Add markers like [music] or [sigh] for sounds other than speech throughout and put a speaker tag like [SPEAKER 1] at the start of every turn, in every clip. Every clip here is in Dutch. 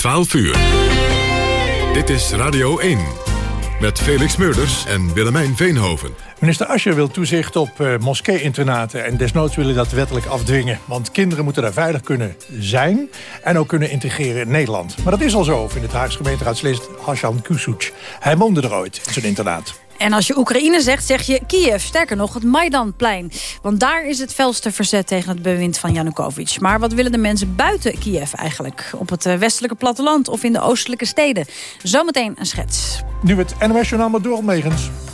[SPEAKER 1] 12 uur. Dit is Radio 1. Met Felix Meurders en Willemijn Veenhoven.
[SPEAKER 2] Minister Ascher wil toezicht op uh, moskee-internaten... en desnoods willen dat wettelijk afdwingen. Want kinderen moeten daar veilig kunnen zijn... en ook kunnen integreren in Nederland. Maar dat is al zo, vindt het Haagse gemeenteraadslid Hassan Kusuc. Hij woonde er ooit in zijn internaat.
[SPEAKER 3] En als je Oekraïne zegt, zeg je Kiev. Sterker nog, het Maidanplein. Want daar is het felste verzet tegen het bewind van Janukovic. Maar wat willen de mensen buiten Kiev eigenlijk? Op het eh, westelijke platteland of in de oostelijke steden? Zometeen een schets.
[SPEAKER 2] Nu het NOS Journaal met.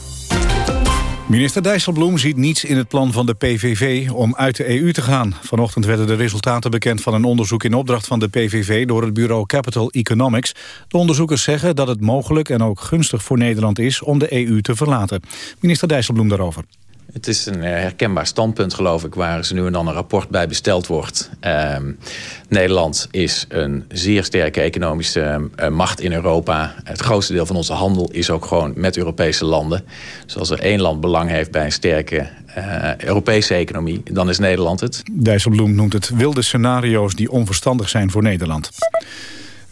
[SPEAKER 4] Minister Dijsselbloem ziet niets in het plan van de PVV om uit de EU te gaan. Vanochtend werden de resultaten bekend van een onderzoek in opdracht van de PVV door het bureau Capital Economics. De onderzoekers zeggen dat het mogelijk en ook gunstig voor Nederland is om de EU te verlaten. Minister Dijsselbloem daarover.
[SPEAKER 5] Het is een eh, herkenbaar standpunt, geloof ik... waar ze nu en dan een rapport bij besteld wordt. Uh, Nederland is een zeer sterke economische uh, macht in Europa. Het grootste deel van onze handel is ook gewoon met Europese landen. Dus als er één land belang heeft bij een sterke uh, Europese economie... dan is Nederland het.
[SPEAKER 4] Dijsselbloem noemt het wilde scenario's die onverstandig zijn voor Nederland.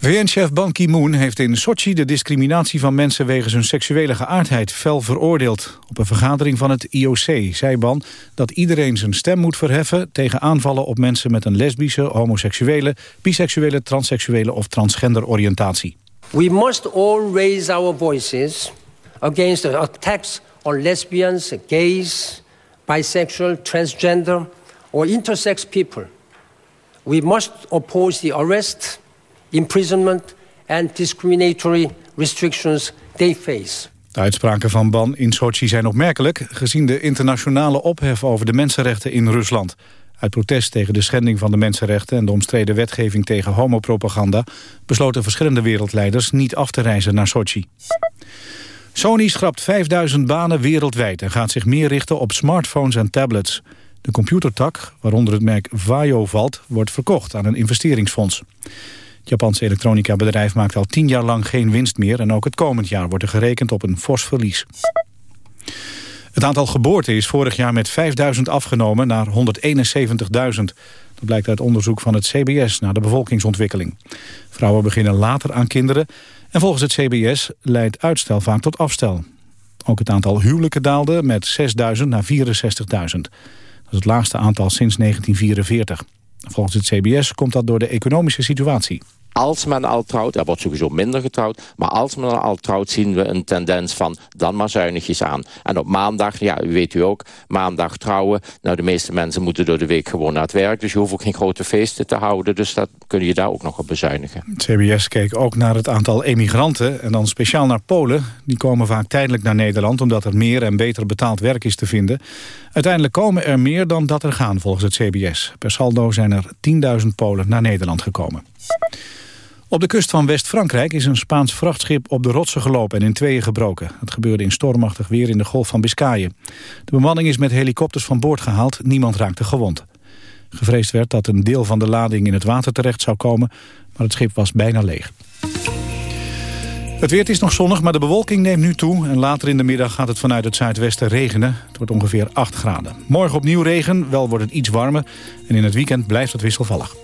[SPEAKER 4] VN-chef Ban Ki-moon heeft in Sochi de discriminatie van mensen wegens hun seksuele geaardheid fel veroordeeld. Op een vergadering van het IOC zei Ban dat iedereen zijn stem moet verheffen tegen aanvallen op mensen met een lesbische, homoseksuele, biseksuele, transseksuele of transgender oriëntatie.
[SPEAKER 6] We must all raise our voices against the attacks on lesbians, gays, bisexual, transgender or intersex people. We must oppose the arrest imprisonment and discriminatory restrictions they face.
[SPEAKER 4] De uitspraken van Ban in Sochi zijn opmerkelijk... gezien de internationale ophef over de mensenrechten in Rusland. Uit protest tegen de schending van de mensenrechten... en de omstreden wetgeving tegen homopropaganda... besloten verschillende wereldleiders niet af te reizen naar Sochi. Sony schrapt 5000 banen wereldwijd... en gaat zich meer richten op smartphones en tablets. De computertak, waaronder het merk Vaio valt... wordt verkocht aan een investeringsfonds. Het Japanse elektronica-bedrijf maakt al tien jaar lang geen winst meer... en ook het komend jaar wordt er gerekend op een fors verlies. Het aantal geboorten is vorig jaar met 5.000 afgenomen naar 171.000. Dat blijkt uit onderzoek van het CBS naar de bevolkingsontwikkeling. Vrouwen beginnen later aan kinderen... en volgens het CBS leidt uitstel vaak tot afstel. Ook het aantal huwelijken daalde met 6.000 naar 64.000. Dat is het laagste aantal sinds 1944. Volgens het CBS komt dat door de economische situatie.
[SPEAKER 7] Als men al trouwt, er wordt sowieso minder getrouwd... maar als men al trouwt zien we een tendens van dan maar zuinigjes aan. En op maandag, ja, u weet u ook, maandag trouwen... nou, de meeste mensen moeten door de week gewoon naar het werk... dus je hoeft ook geen grote feesten te houden... dus dat kun je daar ook nog op bezuinigen.
[SPEAKER 4] Het CBS keek ook naar het aantal emigranten... en dan speciaal naar Polen. Die komen vaak tijdelijk naar Nederland... omdat er meer en beter betaald werk is te vinden. Uiteindelijk komen er meer dan dat er gaan, volgens het CBS. Per saldo zijn er 10.000 Polen naar Nederland gekomen. Op de kust van West-Frankrijk is een Spaans vrachtschip op de rotsen gelopen en in tweeën gebroken. Het gebeurde in stormachtig weer in de golf van Biscayen. De bemanning is met helikopters van boord gehaald, niemand raakte gewond. Gevreesd werd dat een deel van de lading in het water terecht zou komen, maar het schip was bijna leeg. Het weer is nog zonnig, maar de bewolking neemt nu toe... en later in de middag gaat het vanuit het zuidwesten regenen. Het wordt ongeveer 8 graden. Morgen opnieuw regen, wel wordt het iets warmer... en in het weekend blijft het wisselvallig.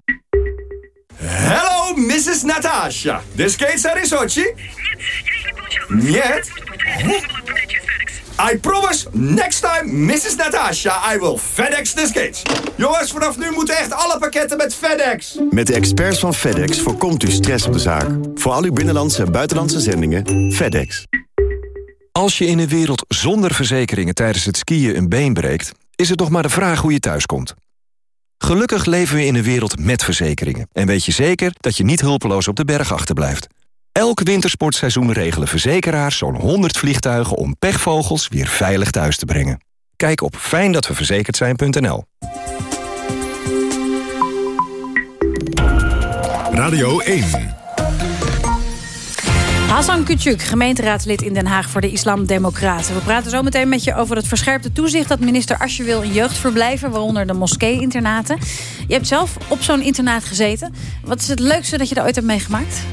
[SPEAKER 8] Hello, Mrs. Natasha. The skates are in Sochi? Нет. I promise, next time, Mrs. Natasha, I will FedEx the skates. Jongens, vanaf nu moeten echt alle pakketten met FedEx.
[SPEAKER 9] Met de experts van FedEx voorkomt u stress op de zaak. Voor al uw binnenlandse en buitenlandse zendingen, FedEx.
[SPEAKER 10] Als je in een wereld zonder verzekeringen tijdens het skiën een been breekt... is het toch maar de vraag hoe je thuiskomt. Gelukkig leven we in een wereld met verzekeringen. En weet je zeker dat je niet hulpeloos op de berg achterblijft. Elk wintersportseizoen regelen verzekeraars zo'n 100 vliegtuigen... om pechvogels weer veilig thuis te brengen. Kijk op fijndatweverzekerdzijn.nl
[SPEAKER 1] Radio 1
[SPEAKER 3] Hassan Küçük, gemeenteraadslid in Den Haag voor de Islamdemocraten. We praten zo meteen met je over het verscherpte toezicht... dat minister Asje wil in jeugdverblijven, waaronder de moskee-internaten. Je hebt zelf op zo'n internaat gezeten. Wat is het leukste dat je daar ooit hebt meegemaakt?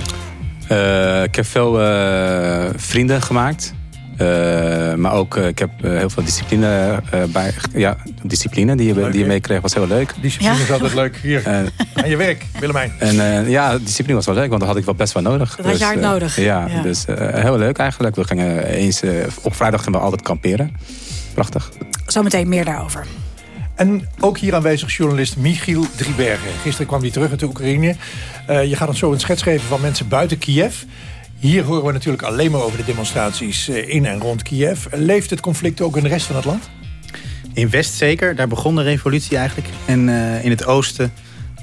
[SPEAKER 11] Uh, ik heb veel uh, vrienden gemaakt. Uh, maar ook, ik heb heel veel discipline bij. Ja, discipline die je, leuk, die je meekreeg was heel leuk.
[SPEAKER 2] Discipline ja. is altijd leuk. Hier, aan je werk, Willemijn.
[SPEAKER 11] En ja, discipline was wel leuk, want dat had ik wel best wel nodig.
[SPEAKER 3] Dat had je hard nodig.
[SPEAKER 11] Ja, ja. dus heel leuk eigenlijk. We gingen eens, op vrijdag gingen we altijd kamperen. Prachtig.
[SPEAKER 3] Zometeen meer daarover.
[SPEAKER 2] En ook hier aanwezig journalist Michiel Driebergen. Gisteren kwam hij terug uit de Oekraïne. Uh, je gaat ons zo een schets geven van mensen buiten Kiev. Hier horen we natuurlijk alleen maar over de demonstraties in en rond Kiev. Leeft het conflict ook in de rest van het land?
[SPEAKER 12] In West zeker, daar begon de revolutie eigenlijk. En uh, in het oosten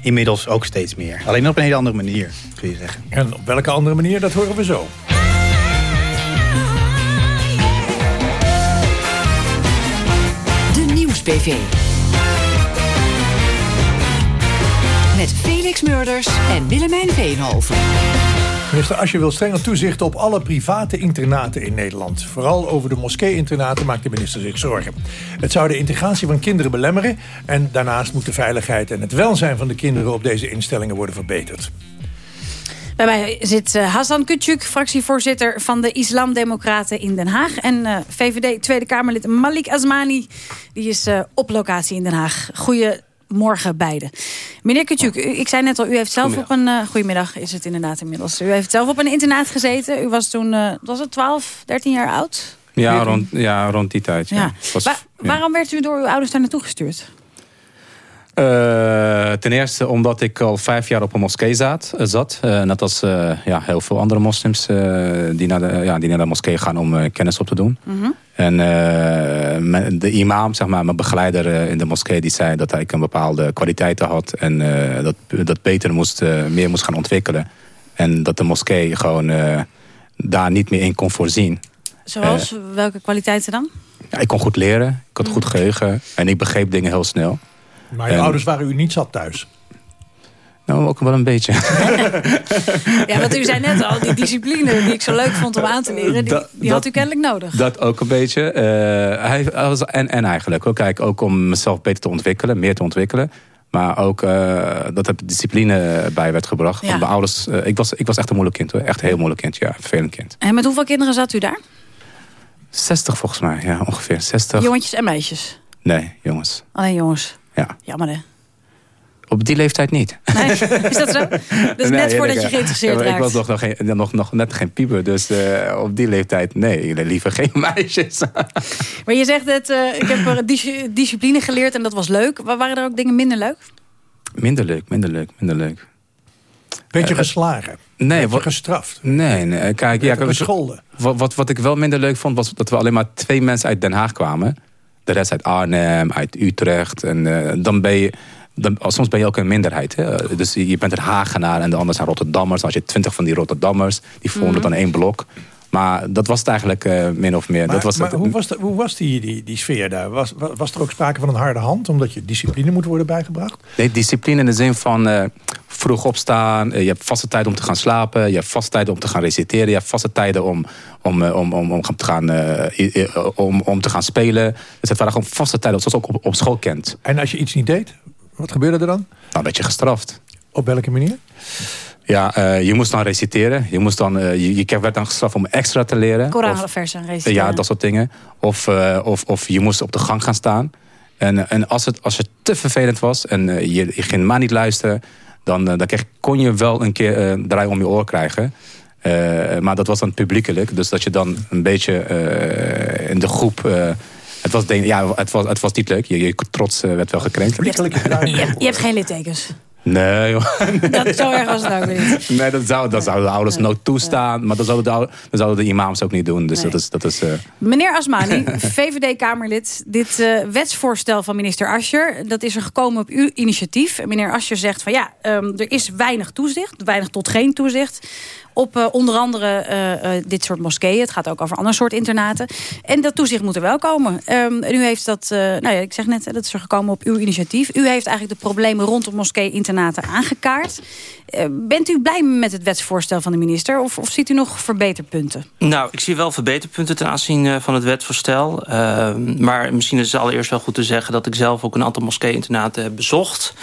[SPEAKER 12] inmiddels ook steeds meer. Alleen op een hele andere manier, kun je zeggen.
[SPEAKER 2] En op welke andere manier, dat horen we zo.
[SPEAKER 13] De Nieuws-PV. Met Felix Murders en Willemijn Veenhoven.
[SPEAKER 2] Minister Asje wil strenger toezicht op alle private internaten in Nederland. Vooral over de moskee-internaten maakt de minister zich zorgen. Het zou de integratie van kinderen belemmeren... en daarnaast moet de veiligheid en het welzijn van de kinderen... op deze instellingen worden verbeterd.
[SPEAKER 3] Bij mij zit eh, Hassan Kutjuk, fractievoorzitter van de Islamdemocraten in Den Haag. En uh, VVD Tweede Kamerlid Malik Asmani, die is uh, op locatie in Den Haag. Goeie morgen beide. Meneer Kutjuk, ik zei net al, u heeft zelf op een... Uh, goedemiddag is het inderdaad inmiddels. U heeft zelf op een internaat gezeten. U was toen, uh, was het 12, 13 jaar oud?
[SPEAKER 11] Ja, rond, ja rond die tijd. Ja.
[SPEAKER 3] Was, Wa ja. Waarom werd u door uw ouders daar naartoe gestuurd?
[SPEAKER 11] Uh, ten eerste omdat ik al vijf jaar op een moskee zat. zat. Uh, net als uh, ja, heel veel andere moslims die, naar de, ja, die naar de moskee gaan om kennis op te doen. Mm -hmm. En de imam, zeg maar, mijn begeleider in de moskee, die zei dat ik een bepaalde kwaliteiten had. En dat, dat beter moest, meer moest gaan ontwikkelen. En dat de moskee gewoon daar niet meer in kon voorzien.
[SPEAKER 3] Zoals? welke kwaliteiten dan?
[SPEAKER 11] Ja, ik kon goed leren, ik had goed geheugen en ik begreep dingen heel snel.
[SPEAKER 2] Maar je en... ouders waren u niet zat thuis?
[SPEAKER 11] Nou, ook wel een beetje. [laughs]
[SPEAKER 3] ja, want u zei net al, die discipline die ik zo leuk vond om aan te leren... die, dat, die had u kennelijk nodig.
[SPEAKER 11] Dat ook een beetje. Uh, hij, was, en, en eigenlijk ook. Kijk, ook om mezelf beter te ontwikkelen, meer te ontwikkelen. Maar ook uh, dat er discipline bij werd gebracht. Ja. Ouders, uh, ik, was, ik was echt een moeilijk kind. Hoor. Echt een heel moeilijk kind, ja. Vervelend kind.
[SPEAKER 3] En met hoeveel kinderen zat u daar?
[SPEAKER 11] 60 volgens mij, ja. Ongeveer 60.
[SPEAKER 3] Jongetjes en meisjes?
[SPEAKER 11] Nee, jongens.
[SPEAKER 3] Alleen jongens?
[SPEAKER 11] Ja.
[SPEAKER 3] Jammer hè?
[SPEAKER 11] Op die leeftijd niet.
[SPEAKER 3] Nee, is dat zo? [laughs] Dus net voordat je geïnteresseerd
[SPEAKER 11] raakt. Ik was nog, nog, geen, nog, nog net geen pieper. Dus uh, op die leeftijd, nee, liever geen [laughs] meisjes.
[SPEAKER 3] maar je zegt dat uh, ik heb discipline geleerd en dat was leuk. Waren er ook dingen minder leuk?
[SPEAKER 11] Minder leuk, minder leuk, minder leuk.
[SPEAKER 2] Werd je uh, geslagen?
[SPEAKER 11] Nee.
[SPEAKER 2] Je gestraft?
[SPEAKER 11] Nee, nee. Kijk, ja,
[SPEAKER 2] gescholden?
[SPEAKER 11] Wat, wat, wat ik wel minder leuk vond, was dat we alleen maar twee mensen uit Den Haag kwamen. De rest uit Arnhem, uit Utrecht. En uh, dan ben je... Dan, soms ben je ook een minderheid. Hè? Dus je bent een Hagenaar en de anderen zijn Rotterdammers. Als je twintig van die Rotterdammers, die vormen mm -hmm. dan één blok. Maar dat was het eigenlijk uh, min of meer.
[SPEAKER 2] Maar,
[SPEAKER 11] dat was
[SPEAKER 2] maar
[SPEAKER 11] het,
[SPEAKER 2] hoe was, de, hoe was die, die, die sfeer daar? Was, was er ook sprake van een harde hand? Omdat je discipline moet worden bijgebracht?
[SPEAKER 11] Nee, discipline in de zin van uh, vroeg opstaan. Uh, je hebt vaste tijd om te gaan slapen. Je hebt vaste tijden om te gaan reciteren. Je hebt vaste tijden om, om, om, om, om, te, gaan, om, om te gaan spelen. Dus het waren gewoon vaste tijden, zoals ook op, op school kent.
[SPEAKER 2] En als je iets niet deed, wat gebeurde er dan?
[SPEAKER 11] Dan werd je gestraft.
[SPEAKER 2] Op welke manier?
[SPEAKER 11] Ja, uh, je moest dan reciteren. Je, moest dan, uh, je, je werd dan gestraft om extra te leren.
[SPEAKER 3] Koranversen reciteren.
[SPEAKER 11] Ja, dat soort dingen. Of, uh, of, of je moest op de gang gaan staan. En, en als, het, als het te vervelend was en je, je ging maar niet luisteren... dan, dan kreeg, kon je wel een keer een draai om je oor krijgen. maar dat was dan publiekelijk. Dus dat je dan een beetje in de groep... het was, ja, het, was, het was niet leuk. Je, je trots werd wel gekrenkt.
[SPEAKER 3] Je hebt, je, je hebt geen littekens.
[SPEAKER 11] Nee, joh. [laughs]
[SPEAKER 3] Dat, zo erg was het ook niet.
[SPEAKER 11] Nee, dat, zou, dat zouden de ouders nooit toestaan. Maar dat zouden, de, dat zouden de imams ook niet doen. Dus nee. dat is... Dat is uh...
[SPEAKER 3] Meneer Asmani, [laughs] VVD-Kamerlid. Dit uh, wetsvoorstel van minister Ascher... dat is er gekomen op uw initiatief. Meneer Ascher zegt van ja, um, er is weinig toezicht. Weinig tot geen toezicht op uh, onder andere uh, uh, dit soort moskeeën. Het gaat ook over ander soort internaten. En dat toezicht moet er wel komen. Um, u heeft dat, nou ja, ik zeg net, dat is er gekomen op uw initiatief. U heeft eigenlijk de problemen rondom moskee-internaten aangekaart. Bent u blij met het wetsvoorstel van de minister? Of, of ziet u nog verbeterpunten?
[SPEAKER 14] Nou, ik zie wel verbeterpunten ten aanzien van het wetsvoorstel. Uh, maar misschien is het allereerst wel goed te zeggen... dat ik zelf ook een aantal moskee-internaten heb bezocht...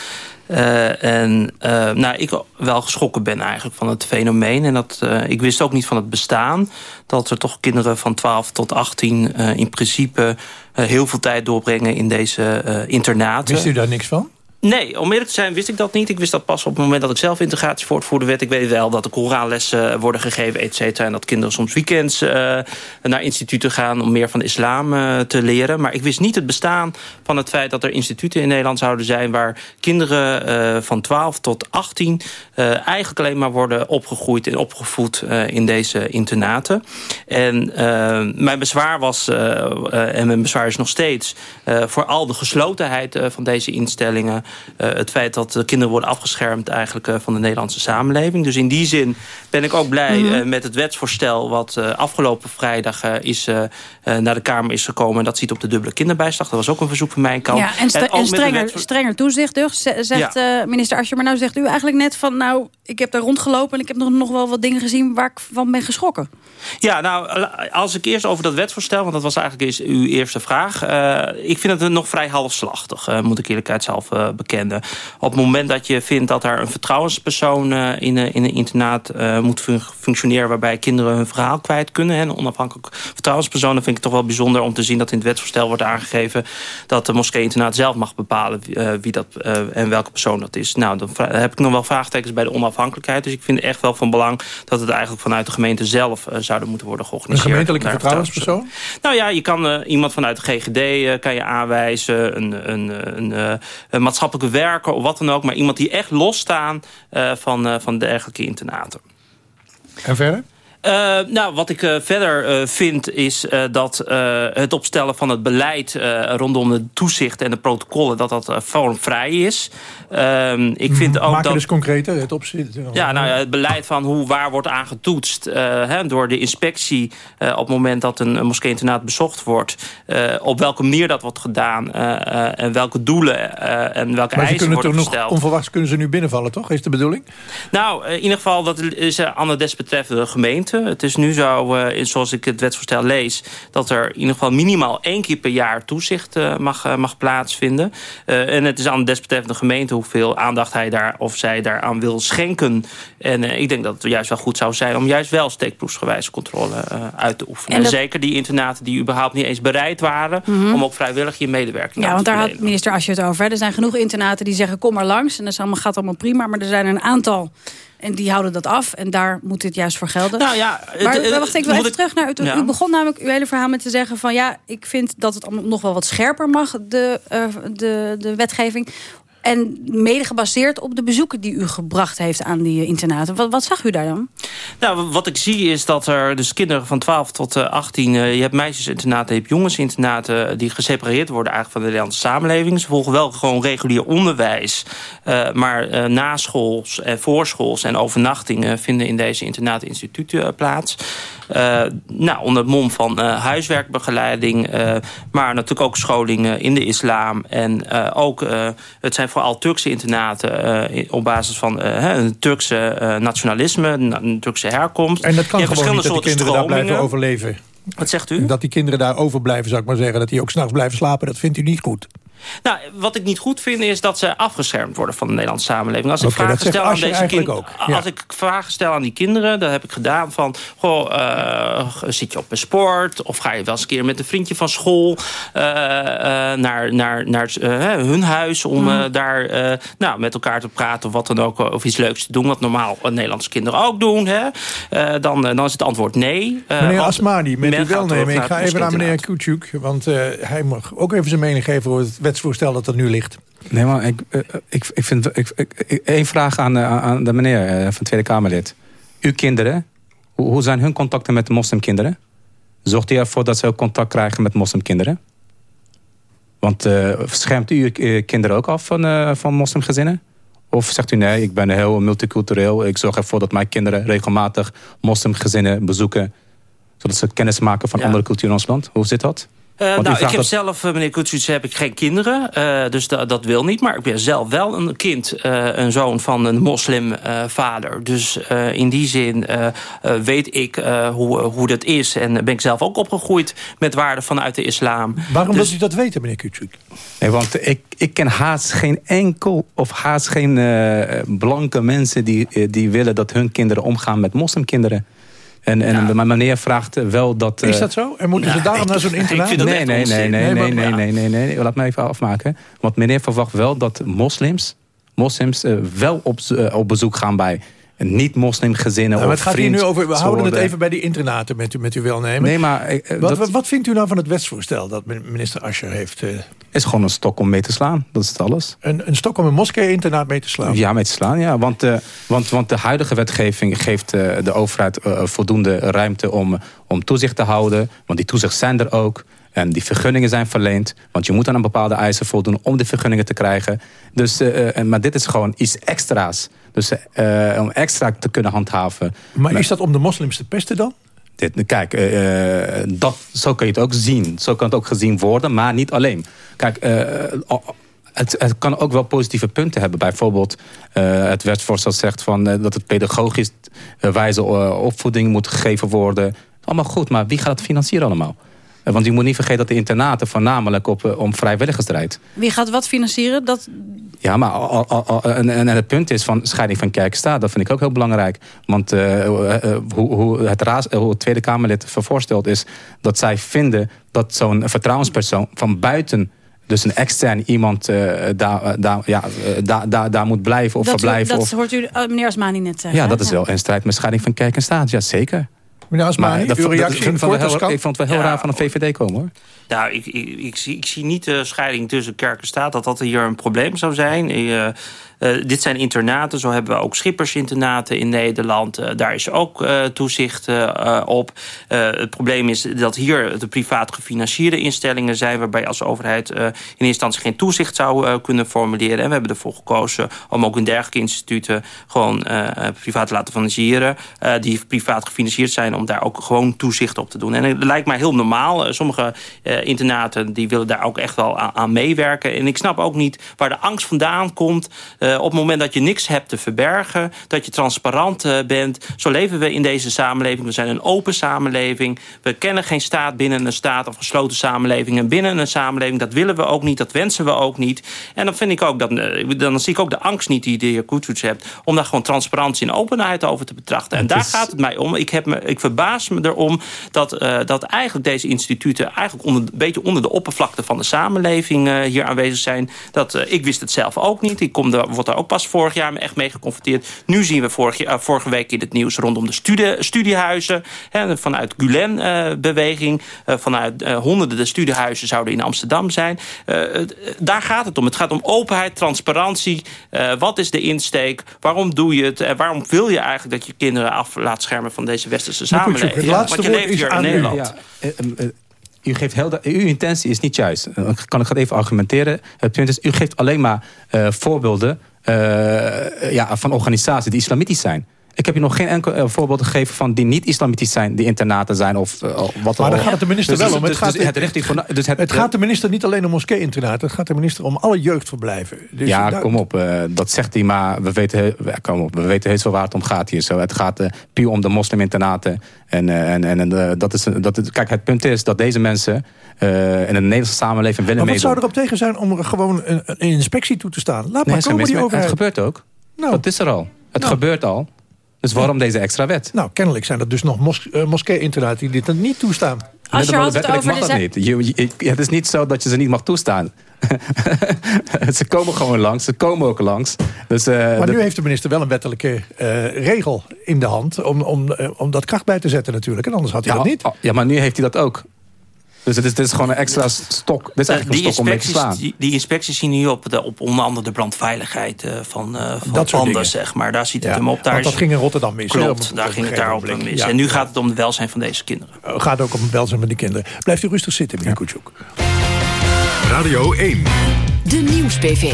[SPEAKER 14] Uh, en uh, nou, ik wel geschrokken ben eigenlijk van het fenomeen. En dat, uh, ik wist ook niet van het bestaan. Dat er toch kinderen van 12 tot 18 in principe heel veel tijd doorbrengen in deze internaten.
[SPEAKER 2] Wist u daar niks van?
[SPEAKER 14] Nee, om eerlijk te zijn wist ik dat niet. Ik wist dat pas op het moment dat ik zelf integratie voortvoerde werd. Ik weet wel dat de Koranlessen worden gegeven, et cetera. En dat kinderen soms weekends uh, naar instituten gaan om meer van de islam uh, te leren. Maar ik wist niet het bestaan van het feit dat er instituten in Nederland zouden zijn... waar kinderen van 12 tot 18 eigenlijk alleen maar worden opgegroeid en opgevoed in deze internaten. En mijn bezwaar was, en mijn bezwaar is nog steeds... vooral de geslotenheid van deze instellingen... Uh, het feit dat de kinderen worden afgeschermd eigenlijk uh, van de Nederlandse samenleving. Dus in die zin ben ik ook blij mm -hmm. uh, met het wetsvoorstel wat afgelopen vrijdag is, naar de Kamer is gekomen. En dat ziet op de dubbele kinderbijslag. Dat was ook een verzoek van mijn kant.
[SPEAKER 3] Ja, en, st en, en strenger, strenger toezicht dus, zegt ja. minister Asje. Maar nou zegt u eigenlijk net van, nou, ik heb daar rondgelopen... en ik heb nog, nog wel wat dingen gezien waar ik van ben geschrokken.
[SPEAKER 14] Ja, nou, als ik eerst over dat wetsvoorstel... want dat was eigenlijk eens uw eerste vraag. Uh, ik vind het nog vrij halfslachtig, uh, moet ik eerlijkheid zelf uh, bekennen. Op het moment dat je vindt dat er een vertrouwenspersoon... in, in een internaat moet fun functioneren... waarbij kinderen hun verhaal kwijt kunnen... en onafhankelijk vertrouwenspersoon... dan vind ik het toch wel bijzonder om te zien dat in het wetsvoorstel wordt aangegeven... dat de moskee-internaat zelf mag bepalen wie dat en welke persoon dat is. Nou, dan heb ik nog wel vraagtekens bij de onafhankelijkheid. Dus ik vind het echt wel van belang dat het eigenlijk vanuit de gemeente zelf zouden moeten worden georganiseerd.
[SPEAKER 2] Een gemeentelijke vertrouwenspersoon?
[SPEAKER 14] Nou ja, je kan uh, iemand vanuit de GGD uh, kan je aanwijzen, een, een, een, een, maatschappelijke werker of wat dan ook. Maar iemand die echt losstaan van, van dergelijke internaten.
[SPEAKER 2] En verder?
[SPEAKER 14] Uh, nou, wat ik uh, verder uh, vind is dat het opstellen van het beleid rondom de toezicht en de protocollen, dat dat vormvrij is. Ehm, ik vind ook
[SPEAKER 2] Maak
[SPEAKER 14] dat,
[SPEAKER 2] dus concreter, het opzicht.
[SPEAKER 14] Ja, nou het beleid van hoe waar wordt aangetoetst hè, door de inspectie op het moment dat een, moskee-internaat bezocht wordt. op welke manier dat wordt gedaan en welke doelen en welke
[SPEAKER 2] maar
[SPEAKER 14] eisen worden
[SPEAKER 2] nog
[SPEAKER 14] gesteld.
[SPEAKER 2] Onverwachts kunnen ze nu binnenvallen, toch? Is de bedoeling?
[SPEAKER 14] Nou, in ieder geval dat is aan de desbetreffende gemeente. Het is nu zo, uh, zoals ik het wetsvoorstel lees... dat er in ieder geval minimaal één keer per jaar toezicht uh, mag, uh, mag plaatsvinden. en het is aan de desbetreffende gemeente... hoeveel aandacht hij daar of zij daaraan wil schenken. En ik denk dat het juist wel goed zou zijn... om juist wel steekproefsgewijs controle uit te oefenen. En, dat... Zeker die internaten die überhaupt niet eens bereid waren... Mm -hmm. om ook vrijwillig je medewerking
[SPEAKER 3] Ja, want daar had minister Asje het over. Hè. Er zijn genoeg internaten die zeggen kom maar langs. En dat allemaal, gaat allemaal prima. Maar er zijn een aantal... En die houden dat af. En daar moet dit juist voor gelden.
[SPEAKER 14] Nou ja,
[SPEAKER 3] maar
[SPEAKER 14] het,
[SPEAKER 3] wacht, ik wil even
[SPEAKER 14] ik...
[SPEAKER 3] terug naar... U,
[SPEAKER 14] Ja.
[SPEAKER 3] u begon namelijk uw hele verhaal met te zeggen van... ja, ik vind dat het nog wel wat scherper mag, de, uh, de, de wetgeving. En mede gebaseerd op de bezoeken die u gebracht heeft aan die internaten. Wat, wat zag u daar dan?
[SPEAKER 14] Nou, wat ik zie is dat er dus kinderen van 12 tot 18... Uh, je hebt meisjesinternaten, je hebt jongensinternaten... die gesepareerd worden eigenlijk van de Nederlandse samenleving. Ze volgen wel gewoon regulier onderwijs. Maar uh, naschools en voorschools en overnachtingen... vinden in deze internaten instituten plaats. Uh, nou, onder het mom van uh, huiswerkbegeleiding, uh, maar natuurlijk ook scholingen in de islam. En ook, het zijn vooral Turkse internaten op basis van een Turkse nationalisme, een Turkse herkomst.
[SPEAKER 2] En dat kan gewoon niet dat kinderen daar blijven overleven.
[SPEAKER 14] Wat zegt u?
[SPEAKER 2] Dat die kinderen daar overblijven, zou ik maar zeggen. Dat die ook s'nachts blijven slapen, dat vindt u niet goed.
[SPEAKER 14] Nou, wat ik niet goed vind is dat ze afgeschermd worden van de Nederlandse samenleving. Als ik vragen stel aan deze kinderen,
[SPEAKER 2] ja.
[SPEAKER 14] als ik vragen stel aan die kinderen, dat heb ik gedaan van, goh, uh, zit je op een sport of ga je wel eens een keer met een vriendje van school uh, uh, naar, naar, naar hun huis om
[SPEAKER 2] Mhm.
[SPEAKER 14] daar nou, met elkaar te praten of wat dan ook of iets leuks te doen, wat normaal Nederlandse kinderen ook doen. Hè? dan, dan is het antwoord nee.
[SPEAKER 2] meneer Asmani, met
[SPEAKER 14] gaat
[SPEAKER 2] welnemen. Ik ga even naar meneer. Kuchuk. Want hij mag ook even zijn mening geven over het wetsvoorstel dat er nu ligt.
[SPEAKER 11] Nee, maar ik, uh, ik, ik vind... Ik, ik, één vraag aan, uh, aan de meneer van Tweede Kamerlid. Uw kinderen, hoe, hoe zijn hun contacten met de moslimkinderen? Zorgt u ervoor dat ze ook contact krijgen met moslimkinderen? Want uh, schermt u uw kinderen ook af van, uh, van moslimgezinnen? Of zegt u nee, ik ben heel multicultureel. Ik zorg ervoor dat mijn kinderen regelmatig moslimgezinnen bezoeken. Zodat ze kennis maken van
[SPEAKER 14] Ja.
[SPEAKER 11] andere culturen in ons land. Hoe zit dat?
[SPEAKER 14] Uh,
[SPEAKER 11] u
[SPEAKER 14] nou, ik heb
[SPEAKER 11] dat-
[SPEAKER 14] zelf, eh, meneer Kutsits, heb ik geen kinderen. eh, dus da- dat wil niet. Maar ik ben zelf wel een kind, eh, een zoon van een moslimvader. dus eh, in die zin eh, eh, weet ik eh, hoe, hoe dat is. En ben ik zelf ook opgegroeid met waarden vanuit de islam.
[SPEAKER 2] Waarom
[SPEAKER 14] Dus-
[SPEAKER 2] wilt u dat weten, meneer Kutsuk?
[SPEAKER 11] Nee, want ik, ik ken haast geen enkel of haast geen eh, blanke mensen die, eh, die willen dat hun kinderen omgaan met moslimkinderen. En, en mijn meneer vraagt wel dat...
[SPEAKER 2] Is
[SPEAKER 11] eh,
[SPEAKER 2] dat zo? En moeten ze
[SPEAKER 11] Ja,
[SPEAKER 2] daarom
[SPEAKER 11] ik-
[SPEAKER 2] naar zo'n internaat?
[SPEAKER 11] Nee, nee, nee, nee, nee, nee, nee, nee, nee. Laat mij even afmaken. Want meneer verwacht wel dat moslims, moslims eh, wel op, eh, op bezoek gaan bij niet-moslimgezinnen
[SPEAKER 2] Nou, maar
[SPEAKER 11] of
[SPEAKER 2] het gaat hier nu over. We houden het even bij die internaten met, u- met uw welnemen.
[SPEAKER 11] Nee, maar,
[SPEAKER 2] wat,
[SPEAKER 11] dat-
[SPEAKER 2] wat, vindt u nou van het wetsvoorstel dat minister Ascher heeft? eh,
[SPEAKER 11] is gewoon een stok om mee te slaan. Dat is het alles.
[SPEAKER 2] een, een stok om een moskee-internaat mee te slaan?
[SPEAKER 11] Ja, mee te slaan, ja. Want, eh, want, want de huidige wetgeving geeft eh, de overheid eh, voldoende ruimte om, om toezicht te houden. Want die toezicht zijn er ook. En die vergunningen zijn verleend. Want je moet aan een bepaalde eisen voldoen om die vergunningen te krijgen. Dus, maar dit is gewoon iets extra's. Dus om extra te kunnen handhaven.
[SPEAKER 2] Maar is dat om de moslims te pesten dan?
[SPEAKER 11] Dit, kijk, eh, eh, dat, zo kun je het ook zien. Zo kan het ook gezien worden, maar niet alleen. Kijk, eh, oh, het, het kan ook wel positieve punten hebben. Bijvoorbeeld eh, het wetsvoorstel zegt van, dat het pedagogisch wijze opvoeding moet gegeven worden. Allemaal goed, maar wie gaat het financieren allemaal? Eh, want je moet niet vergeten dat de internaten voornamelijk op, eh, om vrijwilligers draait.
[SPEAKER 3] Wie gaat wat financieren? Dat,
[SPEAKER 11] Ja, maar al- al- al- en, het punt is van scheiding van kerk en staat. Dat vind ik ook heel belangrijk. Want eh, hoe, hoe, het raad, hoe het Tweede Kamerlid voorstelt is... dat zij vinden dat zo'n vertrouwenspersoon van buiten... dus een extern iemand daar, daar, ja, daar, daar, daar moet blijven of
[SPEAKER 3] dat,
[SPEAKER 11] verblijven.
[SPEAKER 3] dat
[SPEAKER 11] of,
[SPEAKER 3] hoort u meneer Asmani net zeggen.
[SPEAKER 11] ja,
[SPEAKER 3] hè?
[SPEAKER 11] dat is wel in strijd met scheiding van kerk en staat. Ja, zeker.
[SPEAKER 2] Meneer Asmani, uw reactie
[SPEAKER 11] ik
[SPEAKER 2] in
[SPEAKER 11] vond het wel heel, ik vond het wel heel
[SPEAKER 14] Ja.
[SPEAKER 11] raar van de VVD komen, hoor.
[SPEAKER 14] Nou, ik, ik, ik, zie, ik zie niet de scheiding tussen kerk en staat... dat dat hier een probleem zou zijn. Eh, dit zijn internaten, zo hebben we ook schippersinternaten in Nederland. Eh, daar is ook eh, toezicht eh, eh, op. Eh, het probleem is dat hier de privaat gefinancierde instellingen zijn... waarbij als overheid eh, in eerste instantie geen toezicht zou eh, kunnen formuleren. En we hebben ervoor gekozen om ook in dergelijke instituten... gewoon eh, privaat te laten financieren. eh, die privaat gefinancierd zijn om daar ook gewoon toezicht op te doen. En het lijkt mij heel normaal. Eh, Sommige eh, internaten die willen daar ook echt wel aan meewerken. En ik snap ook niet waar de angst vandaan komt... eh, op het moment dat je niks hebt te verbergen... dat je transparant eh, bent. Zo leven we in deze samenleving. We zijn een open samenleving. We kennen geen staat binnen een staat... of gesloten samenlevingen binnen een samenleving. Dat willen we ook niet, dat wensen we ook niet. En dan vind ik ook dat, eh, dan zie ik ook de angst niet die de heer Koetsoets hebt... om daar gewoon transparantie en openheid over te betrachten. En daar
[SPEAKER 11] is-
[SPEAKER 14] gaat het mij om. Ik, heb me, ik verbaas me erom dat, dat eigenlijk deze instituten... eigenlijk onder, een beetje onder de oppervlakte van de samenleving hier aanwezig zijn. Dat, ik wist het zelf ook niet. Ik kom er, daar ook pas vorig jaar echt mee geconfronteerd. Nu zien we vorig, jaar- eh, vorige week in het nieuws rondom de studie, studiehuizen. Hè, vanuit Gulen-beweging. vanuit eh, honderden de studiehuizen zouden in Amsterdam zijn. Eh, daar gaat het om. Het gaat om openheid, transparantie. Eh, wat is de insteek? Waarom doe je het? En waarom wil je eigenlijk dat je kinderen af laat schermen van deze westerse
[SPEAKER 2] Kutschuk,
[SPEAKER 14] samenleving?
[SPEAKER 2] laatste
[SPEAKER 14] Want je leeft hier in. Nederland.
[SPEAKER 11] Ja, eh, eh, u geeft heel, uw intentie is niet juist. Eh, kan ik het even argumenteren. Het punt is, u geeft alleen maar eh, voorbeelden eh, ja, van organisaties die islamitisch zijn. Ik heb je nog geen enkel eh, voorbeeld gegeven van die niet islamitisch zijn, die internaten zijn of eh, wat
[SPEAKER 2] Maar
[SPEAKER 11] dan
[SPEAKER 2] daar
[SPEAKER 11] ook.
[SPEAKER 2] gaat het de minister
[SPEAKER 11] Dus-
[SPEAKER 2] wel om.
[SPEAKER 11] dus-
[SPEAKER 2] Het gaat,
[SPEAKER 11] dus het dus het-
[SPEAKER 2] het gaat de minister niet alleen om moskee-internaten. Het gaat de minister om alle jeugdverblijven. Dus
[SPEAKER 11] ja,
[SPEAKER 2] daar-
[SPEAKER 11] kom op. eh, dat zegt hij, maar we weten, kom op, we weten heus wel waar het om gaat hier. Zo. Het gaat puur om de mosliminternaten. En, en, en dat is, dat is, kijk, het punt is dat deze mensen in de Nederlandse samenleving willen
[SPEAKER 2] Maar wat zou erop tegen zijn om er gewoon een, een inspectie toe te staan? Laat
[SPEAKER 11] Nee,
[SPEAKER 2] maar komen die
[SPEAKER 11] het
[SPEAKER 2] overheid.
[SPEAKER 11] gebeurt ook.
[SPEAKER 2] Nou.
[SPEAKER 11] Dat is er al. Het gebeurt al. Dus waarom deze extra wet?
[SPEAKER 2] Nou, kennelijk zijn er dus nog mos eh, moskee-internaten die dit dan niet toestaan.
[SPEAKER 3] Als je het over
[SPEAKER 11] mag
[SPEAKER 3] de
[SPEAKER 11] dat niet. Je, je- het is niet zo dat je ze niet mag toestaan. [laughs] ze komen gewoon langs. Ze komen ook langs. Dus, eh,
[SPEAKER 2] Maar nu heeft de minister wel een wettelijke eh, regel in de hand... Om, om, om dat kracht bij te zetten natuurlijk. En anders had hij
[SPEAKER 11] ja,
[SPEAKER 2] dat niet.
[SPEAKER 11] oh, ja, maar nu heeft hij dat ook. Dus het is, dit is gewoon een extra stok. Dit is eigenlijk
[SPEAKER 14] die,
[SPEAKER 11] een stok om mee te
[SPEAKER 14] inspecties,
[SPEAKER 11] slaan.
[SPEAKER 14] die, die inspecties zien hier op, de, op onder andere de brandveiligheid eh, van, eh van
[SPEAKER 2] Dat soort
[SPEAKER 14] panden,
[SPEAKER 2] dingen.
[SPEAKER 14] zeg maar. Daar ziet het
[SPEAKER 2] Ja,
[SPEAKER 14] hem op. Daar
[SPEAKER 2] want dat
[SPEAKER 14] is-
[SPEAKER 2] ging in Rotterdam mis.
[SPEAKER 14] Klopt,
[SPEAKER 2] op
[SPEAKER 14] daar ging het daarop mis.
[SPEAKER 2] Ja.
[SPEAKER 14] En nu gaat het om het welzijn van deze kinderen.
[SPEAKER 2] Het gaat ook om het welzijn van die kinderen. Blijft u rustig zitten, meneer Koetshoek.
[SPEAKER 1] Radio 1.
[SPEAKER 13] De Nieuws-PV.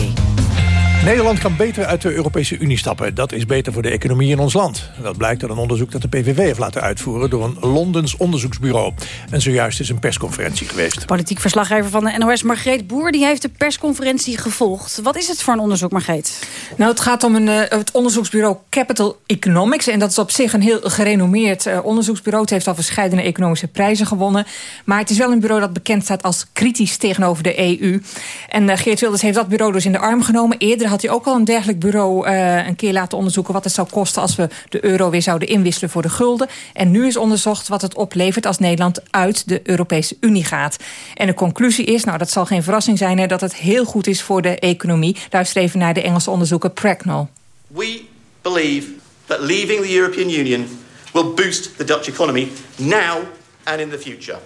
[SPEAKER 2] Nederland kan beter uit de Europese Unie stappen. Dat is beter voor de economie in ons land. Dat blijkt uit een onderzoek dat de PVV heeft laten uitvoeren... door een Londens onderzoeksbureau. En zojuist is een persconferentie geweest.
[SPEAKER 3] Politiek verslaggever van de NOS, Margreet Boer... die heeft de persconferentie gevolgd. Wat is het voor een onderzoek, Margreet?
[SPEAKER 15] Nou, het gaat om een, uh, het onderzoeksbureau Capital Economics. En dat is op zich een heel gerenommeerd uh, onderzoeksbureau. Het heeft al verschillende economische prijzen gewonnen. Maar het is wel een bureau dat bekend staat als kritisch tegenover de EU. En uh, Geert Wilders heeft dat bureau dus in de arm genomen. Eerder had hij ook al een dergelijk bureau uh, een keer laten onderzoeken... wat het zou kosten als we de euro weer zouden inwisselen voor de gulden. En nu is onderzocht wat het oplevert als Nederland uit de Europese Unie gaat. En de conclusie is, nou dat zal geen verrassing zijn... Hè, dat het heel goed is voor de economie. Luister even naar de Engelse onderzoeker Pragnall.
[SPEAKER 16] We believe that leaving the European Union will boost the Dutch economy now and in the future.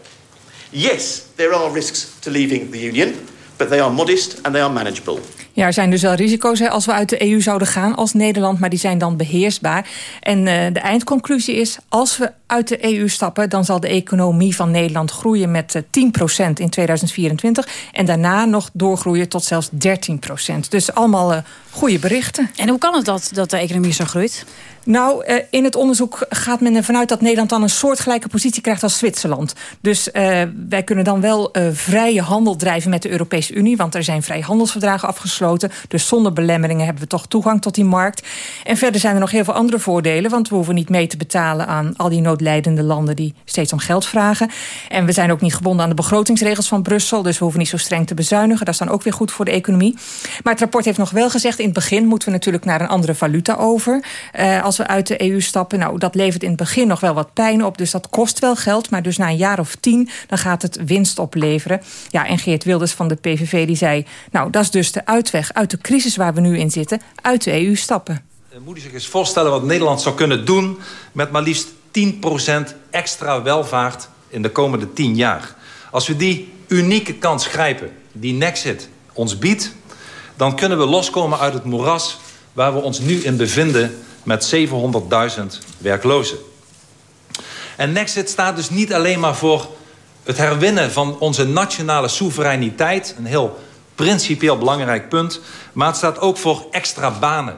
[SPEAKER 16] Yes, there are risks to leaving the Union, but they are modest and they are manageable.
[SPEAKER 15] Ja, er zijn dus wel risico's hè, als we uit de EU zouden gaan als Nederland... maar die zijn dan beheersbaar. En uh, de eindconclusie is, als we uit de EU stappen... dan zal de economie van Nederland groeien met uh, 10% in 2024... en daarna nog doorgroeien tot zelfs 13% Dus allemaal uh, goede berichten.
[SPEAKER 3] En hoe kan het dat, dat de economie zo groeit?
[SPEAKER 15] Nou, uh, in het onderzoek gaat men ervan uit dat Nederland dan een soortgelijke positie krijgt als Zwitserland. Dus uh, wij kunnen dan wel uh, vrije handel drijven met de Europese Unie, want er zijn vrijhandelsverdragen afgesloten. Dus zonder belemmeringen hebben we toch toegang tot die markt. En verder zijn er nog heel veel andere voordelen, want we hoeven niet mee te betalen aan al die noodlijdende landen die steeds om geld vragen. En we zijn ook niet gebonden aan de begrotingsregels van Brussel, dus we hoeven niet zo streng te bezuinigen. Dat is dan ook weer goed voor de economie. Maar het rapport heeft nog wel gezegd, in het begin moeten we natuurlijk naar een andere valuta over. Uh, als we uit de EU stappen. Nou, dat levert in het begin nog wel wat pijn op. Dus dat kost wel geld. Maar dus na een jaar of tien, dan gaat het winst opleveren. Ja, en Geert Wilders van de PVV die zei... nou, dat is dus de uitweg uit de crisis waar we nu in zitten. Uit de EU stappen.
[SPEAKER 17] Moet u zich eens voorstellen wat Nederland zou kunnen doen... met maar liefst 10% extra welvaart in de komende 10 jaar. Als we die unieke kans grijpen, die Nexit ons biedt... dan kunnen we loskomen uit het moeras waar we ons nu in bevinden met 700.000 werklozen. En Nexit staat dus niet alleen maar voor het herwinnen van onze nationale soevereiniteit... een heel principieel belangrijk punt... maar het staat ook voor extra banen.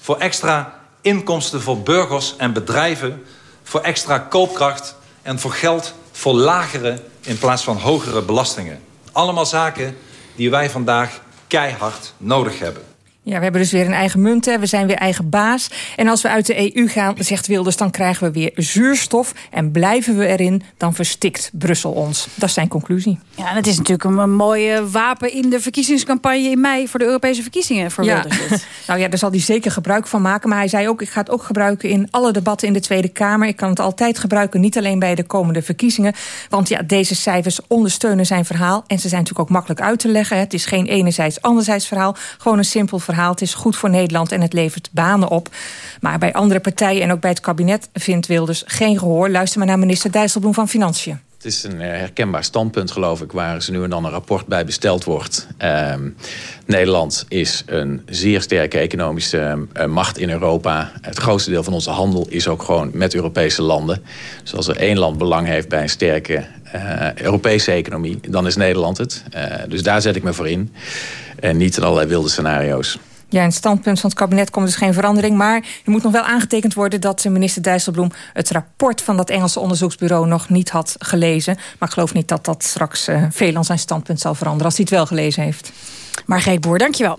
[SPEAKER 17] Voor extra inkomsten voor burgers en bedrijven... voor extra koopkracht en voor geld voor lagere in plaats van hogere belastingen. Allemaal zaken die wij vandaag keihard nodig hebben.
[SPEAKER 15] Ja, we hebben dus weer een eigen munt, hè. we zijn weer eigen baas. En als we uit de EU gaan, zegt Wilders, dan krijgen we weer zuurstof. En blijven we erin, dan verstikt Brussel ons. Dat is zijn conclusie.
[SPEAKER 3] Ja, en het is natuurlijk een, mooie wapen in de verkiezingscampagne in mei... voor de Europese verkiezingen voor
[SPEAKER 15] ja.
[SPEAKER 3] Wilders. [laughs]
[SPEAKER 15] nou ja, daar zal hij zeker gebruik van maken. Maar hij zei ook, ik ga het ook gebruiken in alle debatten in de Tweede Kamer. Ik kan het altijd gebruiken, niet alleen bij de komende verkiezingen. Want ja, deze cijfers ondersteunen zijn verhaal. En ze zijn natuurlijk ook makkelijk uit te leggen. Het is geen enerzijds, anderzijds verhaal. Gewoon een simpel verhaal. Het is goed voor Nederland en het levert banen op. Maar bij andere partijen en ook bij het kabinet vindt Wilders geen gehoor. Luister maar naar minister Dijsselbloem van Financiën.
[SPEAKER 5] Het is een herkenbaar standpunt, geloof ik... waar ze nu en dan een rapport bij besteld wordt. Uh, Nederland is een zeer sterke economische uh, macht in Europa. Het grootste deel van onze handel is ook gewoon met Europese landen. Dus als er één land belang heeft bij een sterke Europese economie... dan is Nederland het. dus daar zet ik me voor in. En niet in allerlei wilde scenario's.
[SPEAKER 15] Ja, in het standpunt van het kabinet komt dus geen verandering. Maar er moet nog wel aangetekend worden dat minister Dijsselbloem... het rapport van dat Engelse onderzoeksbureau nog niet had gelezen. Maar ik geloof niet dat dat straks uh, veel aan zijn standpunt zal veranderen... als hij het wel gelezen heeft.
[SPEAKER 3] Margreet Boer, dankjewel.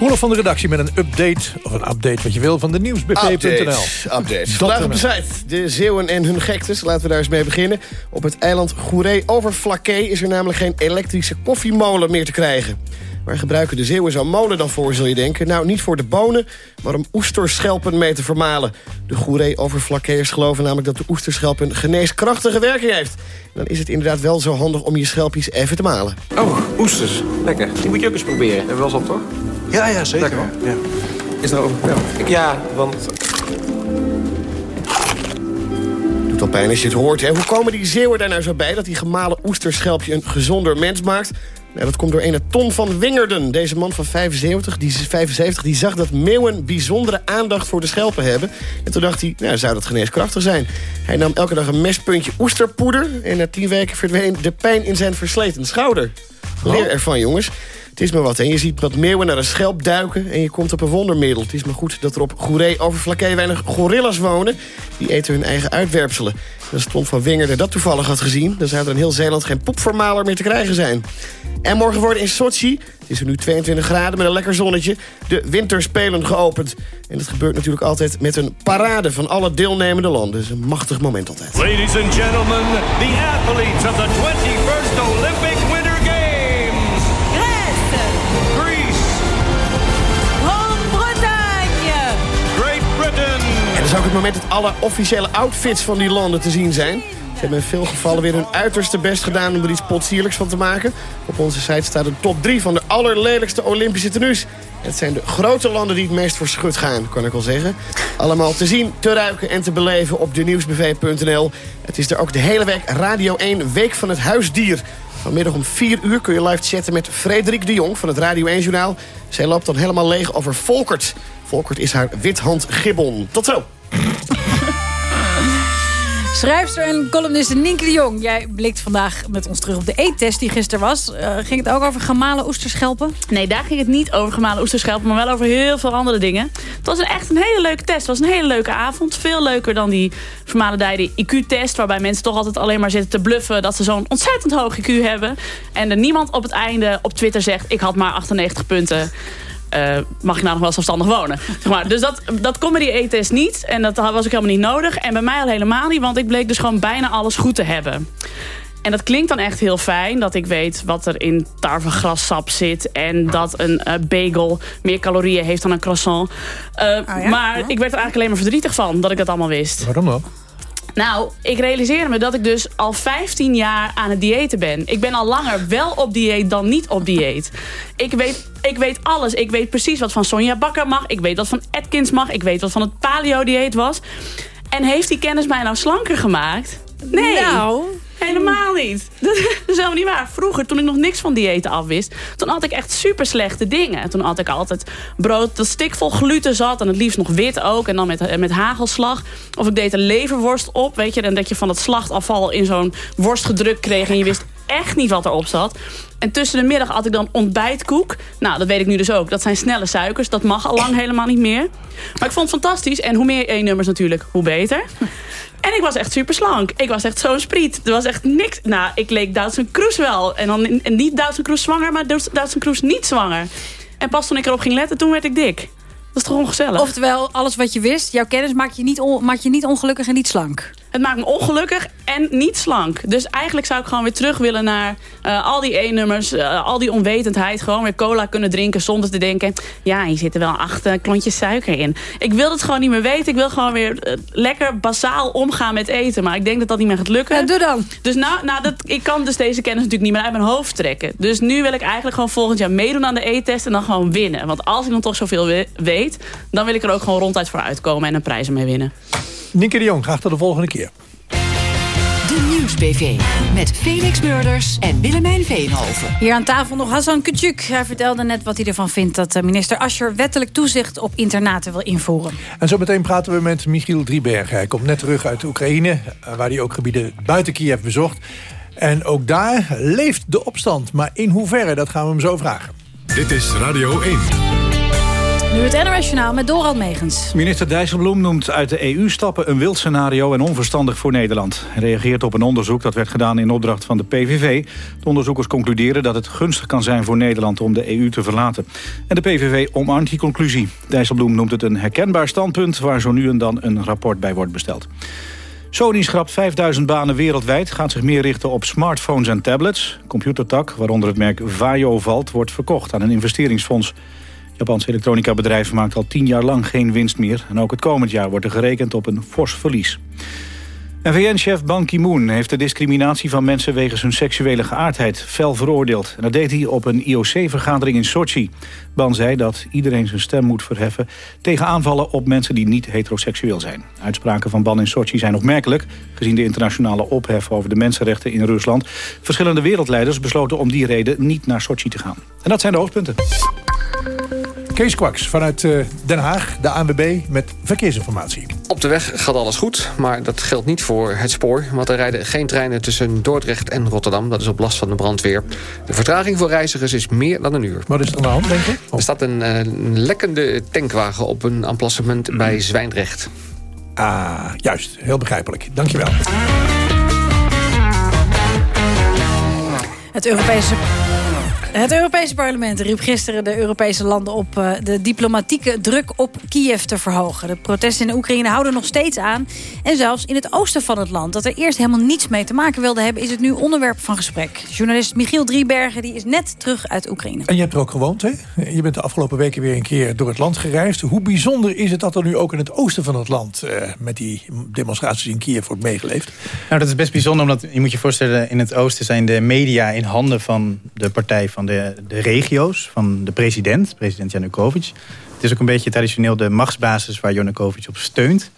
[SPEAKER 2] Roelof van de redactie met een update, of een update wat je wil, van de nieuwsbp.nl.
[SPEAKER 18] Update, update. Vandaag op de site. De Zeeuwen en hun gektes. Laten we daar eens mee beginnen. Op het eiland Goeree over Flaké is er namelijk geen elektrische koffiemolen meer te krijgen. Waar gebruiken de Zeeuwen zo'n molen dan voor, zul je denken? Nou, niet voor de bonen, maar om oesterschelpen mee te vermalen. De Goeree-overflakkeers geloven namelijk dat de oesterschelp een geneeskrachtige werking heeft. Dan is het inderdaad wel zo handig om je schelpjes even te malen.
[SPEAKER 19] Oh, oesters. Lekker. Die moet je ook eens proberen. Hebben we wel eens op, toch?
[SPEAKER 18] Ja, ja, zeker.
[SPEAKER 19] Lekker. Ja.
[SPEAKER 18] Is er over
[SPEAKER 19] Ja, want...
[SPEAKER 18] Doet al pijn als je het hoort, hè? Hoe komen die Zeeuwen daar nou zo bij... dat die gemalen oesterschelpje een gezonder mens maakt? Nou, dat komt door een ton van Wingerden. Deze man van 75 die, 75, die zag dat meeuwen bijzondere aandacht voor de schelpen hebben. En toen dacht hij, nou, zou dat geneeskrachtig zijn? Hij nam elke dag een mespuntje oesterpoeder... en na tien weken verdween de pijn in zijn versleten schouder. Leer ervan, jongens. Het is maar wat. En je ziet wat meeuwen naar een schelp duiken... en je komt op een wondermiddel. Het is maar goed dat er op Goeree over Flaké weinig gorillas wonen. Die eten hun eigen uitwerpselen. En stond van Wingerde dat toevallig had gezien... dan zou er in heel Zeeland geen poepvermaler meer te krijgen zijn. En morgen worden in Sochi, het is er nu 22 graden met een lekker zonnetje... de winterspelen geopend. En dat gebeurt natuurlijk altijd met een parade van alle deelnemende landen. Dat een machtig moment altijd.
[SPEAKER 20] Ladies and gentlemen, the athletes of the 21st Olympic
[SPEAKER 18] ook het moment dat alle officiële outfits van die landen te zien zijn. Ze hebben in veel gevallen weer hun uiterste best gedaan om er iets potsierlijks van te maken. Op onze site staat een top 3 van de allerlelijkste Olympische tenues. Het zijn de grote landen die het meest voor schut gaan, kan ik wel zeggen. Allemaal te zien, te ruiken en te beleven op de nieuwsbv.nl. Het is er ook de hele week Radio 1 Week van het Huisdier. Vanmiddag om 4 uur kun je live chatten met Frederik de Jong van het Radio 1-journaal. Zij loopt dan helemaal leeg over Volkert. Volkert is haar withand gibbon. Tot zo!
[SPEAKER 3] Schrijfster en columniste Nienke de Jong. Jij blikt vandaag met ons terug op de eettest die gisteren was. Uh, ging het ook over gemalen oesterschelpen?
[SPEAKER 21] Nee, daar ging het niet over gemalen oesterschelpen... maar wel over heel veel andere dingen. Het was echt een hele leuke test. Het was een hele leuke avond. Veel leuker dan die vermalendijde IQ-test... waarbij mensen toch altijd alleen maar zitten te bluffen... dat ze zo'n ontzettend hoog IQ hebben. En er niemand op het einde op Twitter zegt... ik had maar 98 punten... Uh, mag ik nou nog wel zelfstandig wonen? [laughs] Zeg maar. Dus dat, dat kon bij die e-test niet. En dat was ook helemaal niet nodig. En bij mij al helemaal niet, want ik bleek dus gewoon bijna alles goed te hebben. En dat klinkt dan echt heel fijn. Dat ik weet wat er in tarwegrassap zit. En dat een uh, bagel meer calorieën heeft dan een croissant. Uh, oh ja? Maar ja. ik werd er eigenlijk alleen maar verdrietig van dat ik dat allemaal wist.
[SPEAKER 2] Waarom dan?
[SPEAKER 21] Nou, ik realiseer me dat ik dus al 15 jaar aan het diëten ben. Ik ben al langer wel op dieet dan niet op dieet. Ik weet, ik weet alles. Ik weet precies wat van Sonja Bakker mag. Ik weet wat van Atkins mag. Ik weet wat van het paleo-dieet was. En heeft die kennis mij nou slanker gemaakt? Nee.
[SPEAKER 3] Nou...
[SPEAKER 21] Helemaal niet. Dat is helemaal niet waar. Vroeger, toen ik nog niks van diëten afwist... toen had ik echt super slechte dingen. Toen had ik altijd brood dat stikvol gluten zat... en het liefst nog wit ook, en dan met, met hagelslag. Of ik deed een leverworst op, weet je... en dat je van het slachtafval in zo'n worst gedrukt kreeg... en je wist echt niet wat erop zat. En tussen de middag had ik dan ontbijtkoek. Nou, dat weet ik nu dus ook. Dat zijn snelle suikers. Dat mag al lang helemaal niet meer. Maar ik vond het fantastisch. En hoe meer E-nummers natuurlijk, hoe beter. En ik was echt super slank. Ik was echt zo'n spriet. Er was echt niks. Nou, ik leek Duitse Kroes wel. En dan en niet Duitse Kroes zwanger, maar Duitse Kroes niet zwanger. En pas toen ik erop ging letten, toen werd ik dik. Dat is toch ongezellig?
[SPEAKER 3] Oftewel, alles wat je wist, jouw kennis maakt je niet, on, maakt je niet ongelukkig en niet slank.
[SPEAKER 21] Het maakt me ongelukkig en niet slank. Dus eigenlijk zou ik gewoon weer terug willen naar uh, al die E-nummers. Uh, al die onwetendheid. Gewoon weer cola kunnen drinken zonder te denken... ja, hier zitten wel acht uh, klontjes suiker in. Ik wil het gewoon niet meer weten. Ik wil gewoon weer lekker basaal omgaan met eten. Maar ik denk dat dat niet meer gaat lukken.
[SPEAKER 3] Ja, doe dan.
[SPEAKER 21] Dus nou, nou dat, ik kan dus deze kennis natuurlijk niet meer uit mijn hoofd trekken. Dus nu wil ik eigenlijk gewoon volgend jaar meedoen aan de E-test... en dan gewoon winnen. Want als ik dan toch zoveel we weet... dan wil ik er ook gewoon ronduit voor uitkomen en een prijs mee winnen.
[SPEAKER 2] Nienke de Jong, graag tot de volgende keer.
[SPEAKER 13] De Nieuwsbv met Felix Murders en Willemijn Veenhoven.
[SPEAKER 3] Hier aan tafel nog Hassan Kutjuk. Hij vertelde net wat hij ervan vindt dat eh, minister Ascher wettelijk toezicht op internaten wil invoeren.
[SPEAKER 2] En zo meteen praten we met Michiel Driebergen. Hij komt net terug uit Oekraïne, eh, waar hij ook gebieden buiten Kiev bezocht. En ook daar leeft de opstand. Maar in hoeverre, dat gaan we hem zo vragen.
[SPEAKER 1] Dit is Radio 1.
[SPEAKER 3] Nu het NOS Journaal met Dorald Megens.
[SPEAKER 4] Minister Dijsselbloem noemt uit de EU stappen een wild scenario en onverstandig voor Nederland. Hij reageert op een onderzoek dat werd gedaan in opdracht van de PVV. De onderzoekers concluderen dat het gunstig kan zijn voor Nederland om de EU te verlaten. En de PVV omarmt die conclusie. Dijsselbloem noemt het een herkenbaar standpunt waar zo nu en dan een rapport bij wordt besteld. Sony schrapt 5000 banen wereldwijd, gaat zich meer richten op smartphones en tablets. Computertak, waaronder het merk Vaio valt, wordt verkocht aan een investeringsfonds. Japans elektronica-bedrijf maakt al tien jaar lang geen winst meer. En ook het komend jaar wordt er gerekend op een fors verlies. VN-chef Ban Ki-moon heeft de discriminatie van mensen wegens hun seksuele geaardheid fel veroordeeld. En dat deed hij op een IOC-vergadering in Sochi. Ban zei dat iedereen zijn stem moet verheffen tegen aanvallen op mensen die niet heteroseksueel zijn. Uitspraken van Ban in Sochi zijn opmerkelijk, gezien de internationale ophef over de mensenrechten in Rusland. Verschillende wereldleiders besloten om die reden niet naar Sochi te gaan. En dat zijn de hoofdpunten.
[SPEAKER 2] Kees Kwaks vanuit eh, Den Haag, de ANWB, met verkeersinformatie.
[SPEAKER 22] Op de weg gaat alles goed, maar dat geldt niet voor het spoor. Want er rijden geen treinen tussen Dordrecht en Rotterdam. Dat is op last van de brandweer. De vertraging voor reizigers is meer dan een uur.
[SPEAKER 2] Wat is er aan de hand, denk je?
[SPEAKER 22] Er staat een, eh, een lekkende tankwagen op een emplacement bij Zwijndrecht.
[SPEAKER 2] Ah, juist. Heel begrijpelijk. Dankjewel.
[SPEAKER 3] Het Europese het Europese parlement riep gisteren de Europese landen op... Uh, de diplomatieke druk op Kiev te verhogen. De protesten in de Oekraïne houden nog steeds aan. En zelfs in het oosten van het land, dat er eerst helemaal niets mee te maken wilde hebben... is het nu onderwerp van gesprek. Journalist Michiel Driebergen die is net terug uit Oekraïne.
[SPEAKER 2] En je hebt er ook gewoond, hè? Je bent de afgelopen weken weer een keer door het land gereisd. Hoe bijzonder is het dat er nu ook in het oosten van het land... Uh, met die demonstraties in Kiev wordt meegeleefd?
[SPEAKER 12] Nou, dat is best bijzonder, omdat je moet je voorstellen... in het oosten zijn de media in handen van de partij van de, de regio's van de president, president Janukovic. Het is ook een beetje traditioneel de machtsbasis waar Janukovic op steunt.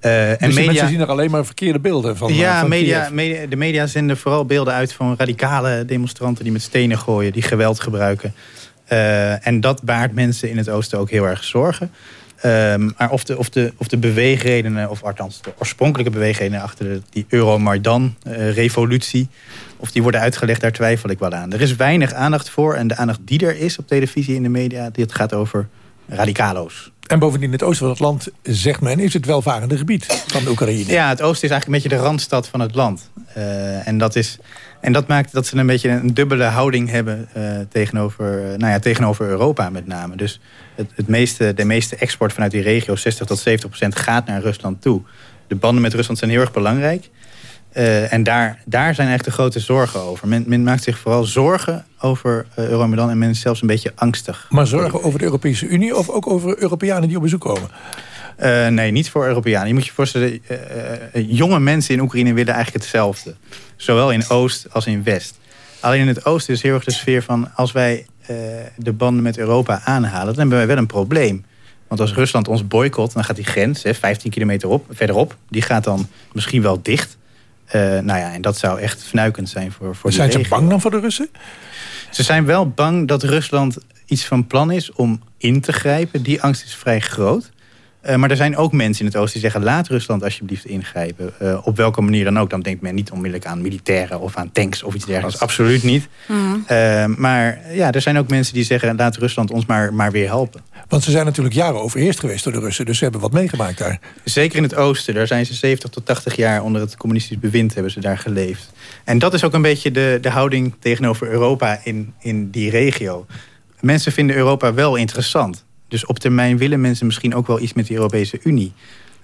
[SPEAKER 2] Uh, en dus media... mensen zien er alleen maar verkeerde beelden van
[SPEAKER 12] Ja,
[SPEAKER 2] eh, van
[SPEAKER 12] media, media, de media zenden vooral beelden uit van radicale demonstranten... die met stenen gooien, die geweld gebruiken. Uh, en dat baart mensen in het oosten ook heel erg zorgen. Um, maar of de, of, de, of de beweegredenen, of althans de oorspronkelijke beweegredenen... achter de, die Euromaidan-revolutie... of die worden uitgelegd, daar twijfel ik wel aan. Er is weinig aandacht voor. En de aandacht die er is op televisie in de media... dit gaat over radicalo's.
[SPEAKER 2] En bovendien in het oosten van het land, zegt men... is het welvarende gebied van de Oekraïne.
[SPEAKER 12] Ja, het oosten is eigenlijk een beetje de randstad van het land. Uh, en, dat is, en dat maakt dat ze een beetje een dubbele houding hebben... Uh, tegenover, uh, nou ja, tegenover Europa met name. Dus het, het meeste, de meeste export vanuit die regio, 60 tot 70 procent, gaat naar Rusland toe. De banden met Rusland zijn heel erg belangrijk. Uh, en daar, daar zijn eigenlijk de grote zorgen over. Men, men maakt zich vooral zorgen over uh, Euromaidan en men is zelfs een beetje angstig.
[SPEAKER 2] Maar zorgen over de Europese Unie of ook over Europeanen die op bezoek komen?
[SPEAKER 12] Uh, nee, niet voor Europeanen. Je moet je voorstellen, jonge mensen in Oekraïne willen eigenlijk hetzelfde. Zowel in Oost als in West. Alleen in het Oosten is heel erg de sfeer van... als wij de banden met Europa aanhalen, dan hebben wij wel een probleem. Want als Rusland ons boycott, dan gaat die grens, hè, 15 kilometer op, verderop... die gaat dan misschien wel dicht... Uh, nou ja, en dat zou echt fnuikend zijn voor, voor
[SPEAKER 2] Zijn ze bang dan voor de Russen?
[SPEAKER 12] Ze zijn wel bang dat Rusland iets van plan is om in te grijpen. Die angst is vrij groot. Uh, maar er zijn ook mensen in het oosten die zeggen... laat Rusland alsjeblieft ingrijpen. Uh, op welke manier dan ook. Dan denkt men niet onmiddellijk aan militairen of aan tanks of iets dergelijks. Absoluut niet. Mm. Uh, maar ja, er zijn ook mensen die zeggen... laat Rusland ons maar, maar weer helpen.
[SPEAKER 2] Want ze zijn natuurlijk jaren overheerst geweest door de Russen. Dus ze hebben wat meegemaakt daar.
[SPEAKER 12] Zeker in het oosten. Daar zijn ze 70 tot 80 jaar onder het communistisch bewind hebben ze daar geleefd. En dat is ook een beetje de, de houding tegenover Europa in, in die regio. Mensen vinden Europa wel interessant. Dus op termijn willen mensen misschien ook wel iets met de Europese Unie.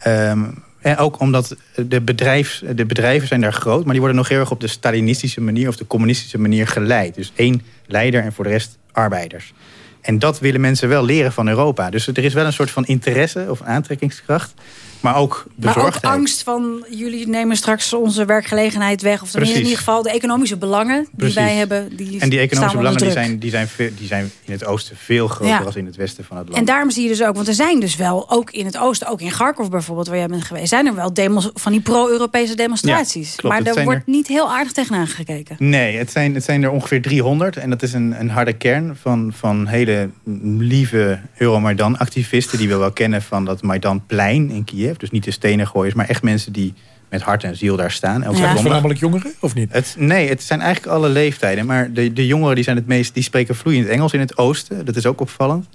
[SPEAKER 12] Um, en ook omdat de, bedrijfs, de bedrijven zijn daar groot... maar die worden nog heel erg op de Stalinistische manier... of de communistische manier geleid. Dus één leider en voor de rest arbeiders. En dat willen mensen wel leren van Europa. Dus er is wel een soort van interesse of aantrekkingskracht. Maar ook bezorgdheid.
[SPEAKER 3] Maar ook angst van jullie nemen straks onze werkgelegenheid weg. Of in ieder geval de economische belangen die wij hebben. Die
[SPEAKER 12] en die economische belangen die zijn, die, zijn, die zijn in het oosten veel groter
[SPEAKER 3] Ja.
[SPEAKER 12] dan in het westen van het land.
[SPEAKER 3] En daarom zie je dus ook, want er zijn dus wel, ook in het oosten, ook in Kharkov bijvoorbeeld, waar jij bent geweest, zijn er wel demos, van die pro-Europese demonstraties.
[SPEAKER 12] Ja, klopt.
[SPEAKER 3] maar daar wordt
[SPEAKER 12] er-
[SPEAKER 3] niet heel aardig tegenaan gekeken.
[SPEAKER 12] Nee, het zijn, het zijn er ongeveer 300. En dat is een, een harde kern van, van hele lieve Euromaidan-activisten... die we wel kennen van dat Maidanplein in Kiev. Dus niet de stenengooiers, maar echt mensen die met hart en ziel daar staan. elke
[SPEAKER 2] Zijn
[SPEAKER 12] zondag.
[SPEAKER 2] voornamelijk jongeren of niet?
[SPEAKER 12] Het, nee, het zijn eigenlijk alle leeftijden. Maar de, de jongeren die zijn het meest, die spreken vloeiend Engels in het oosten. Dat is ook opvallend.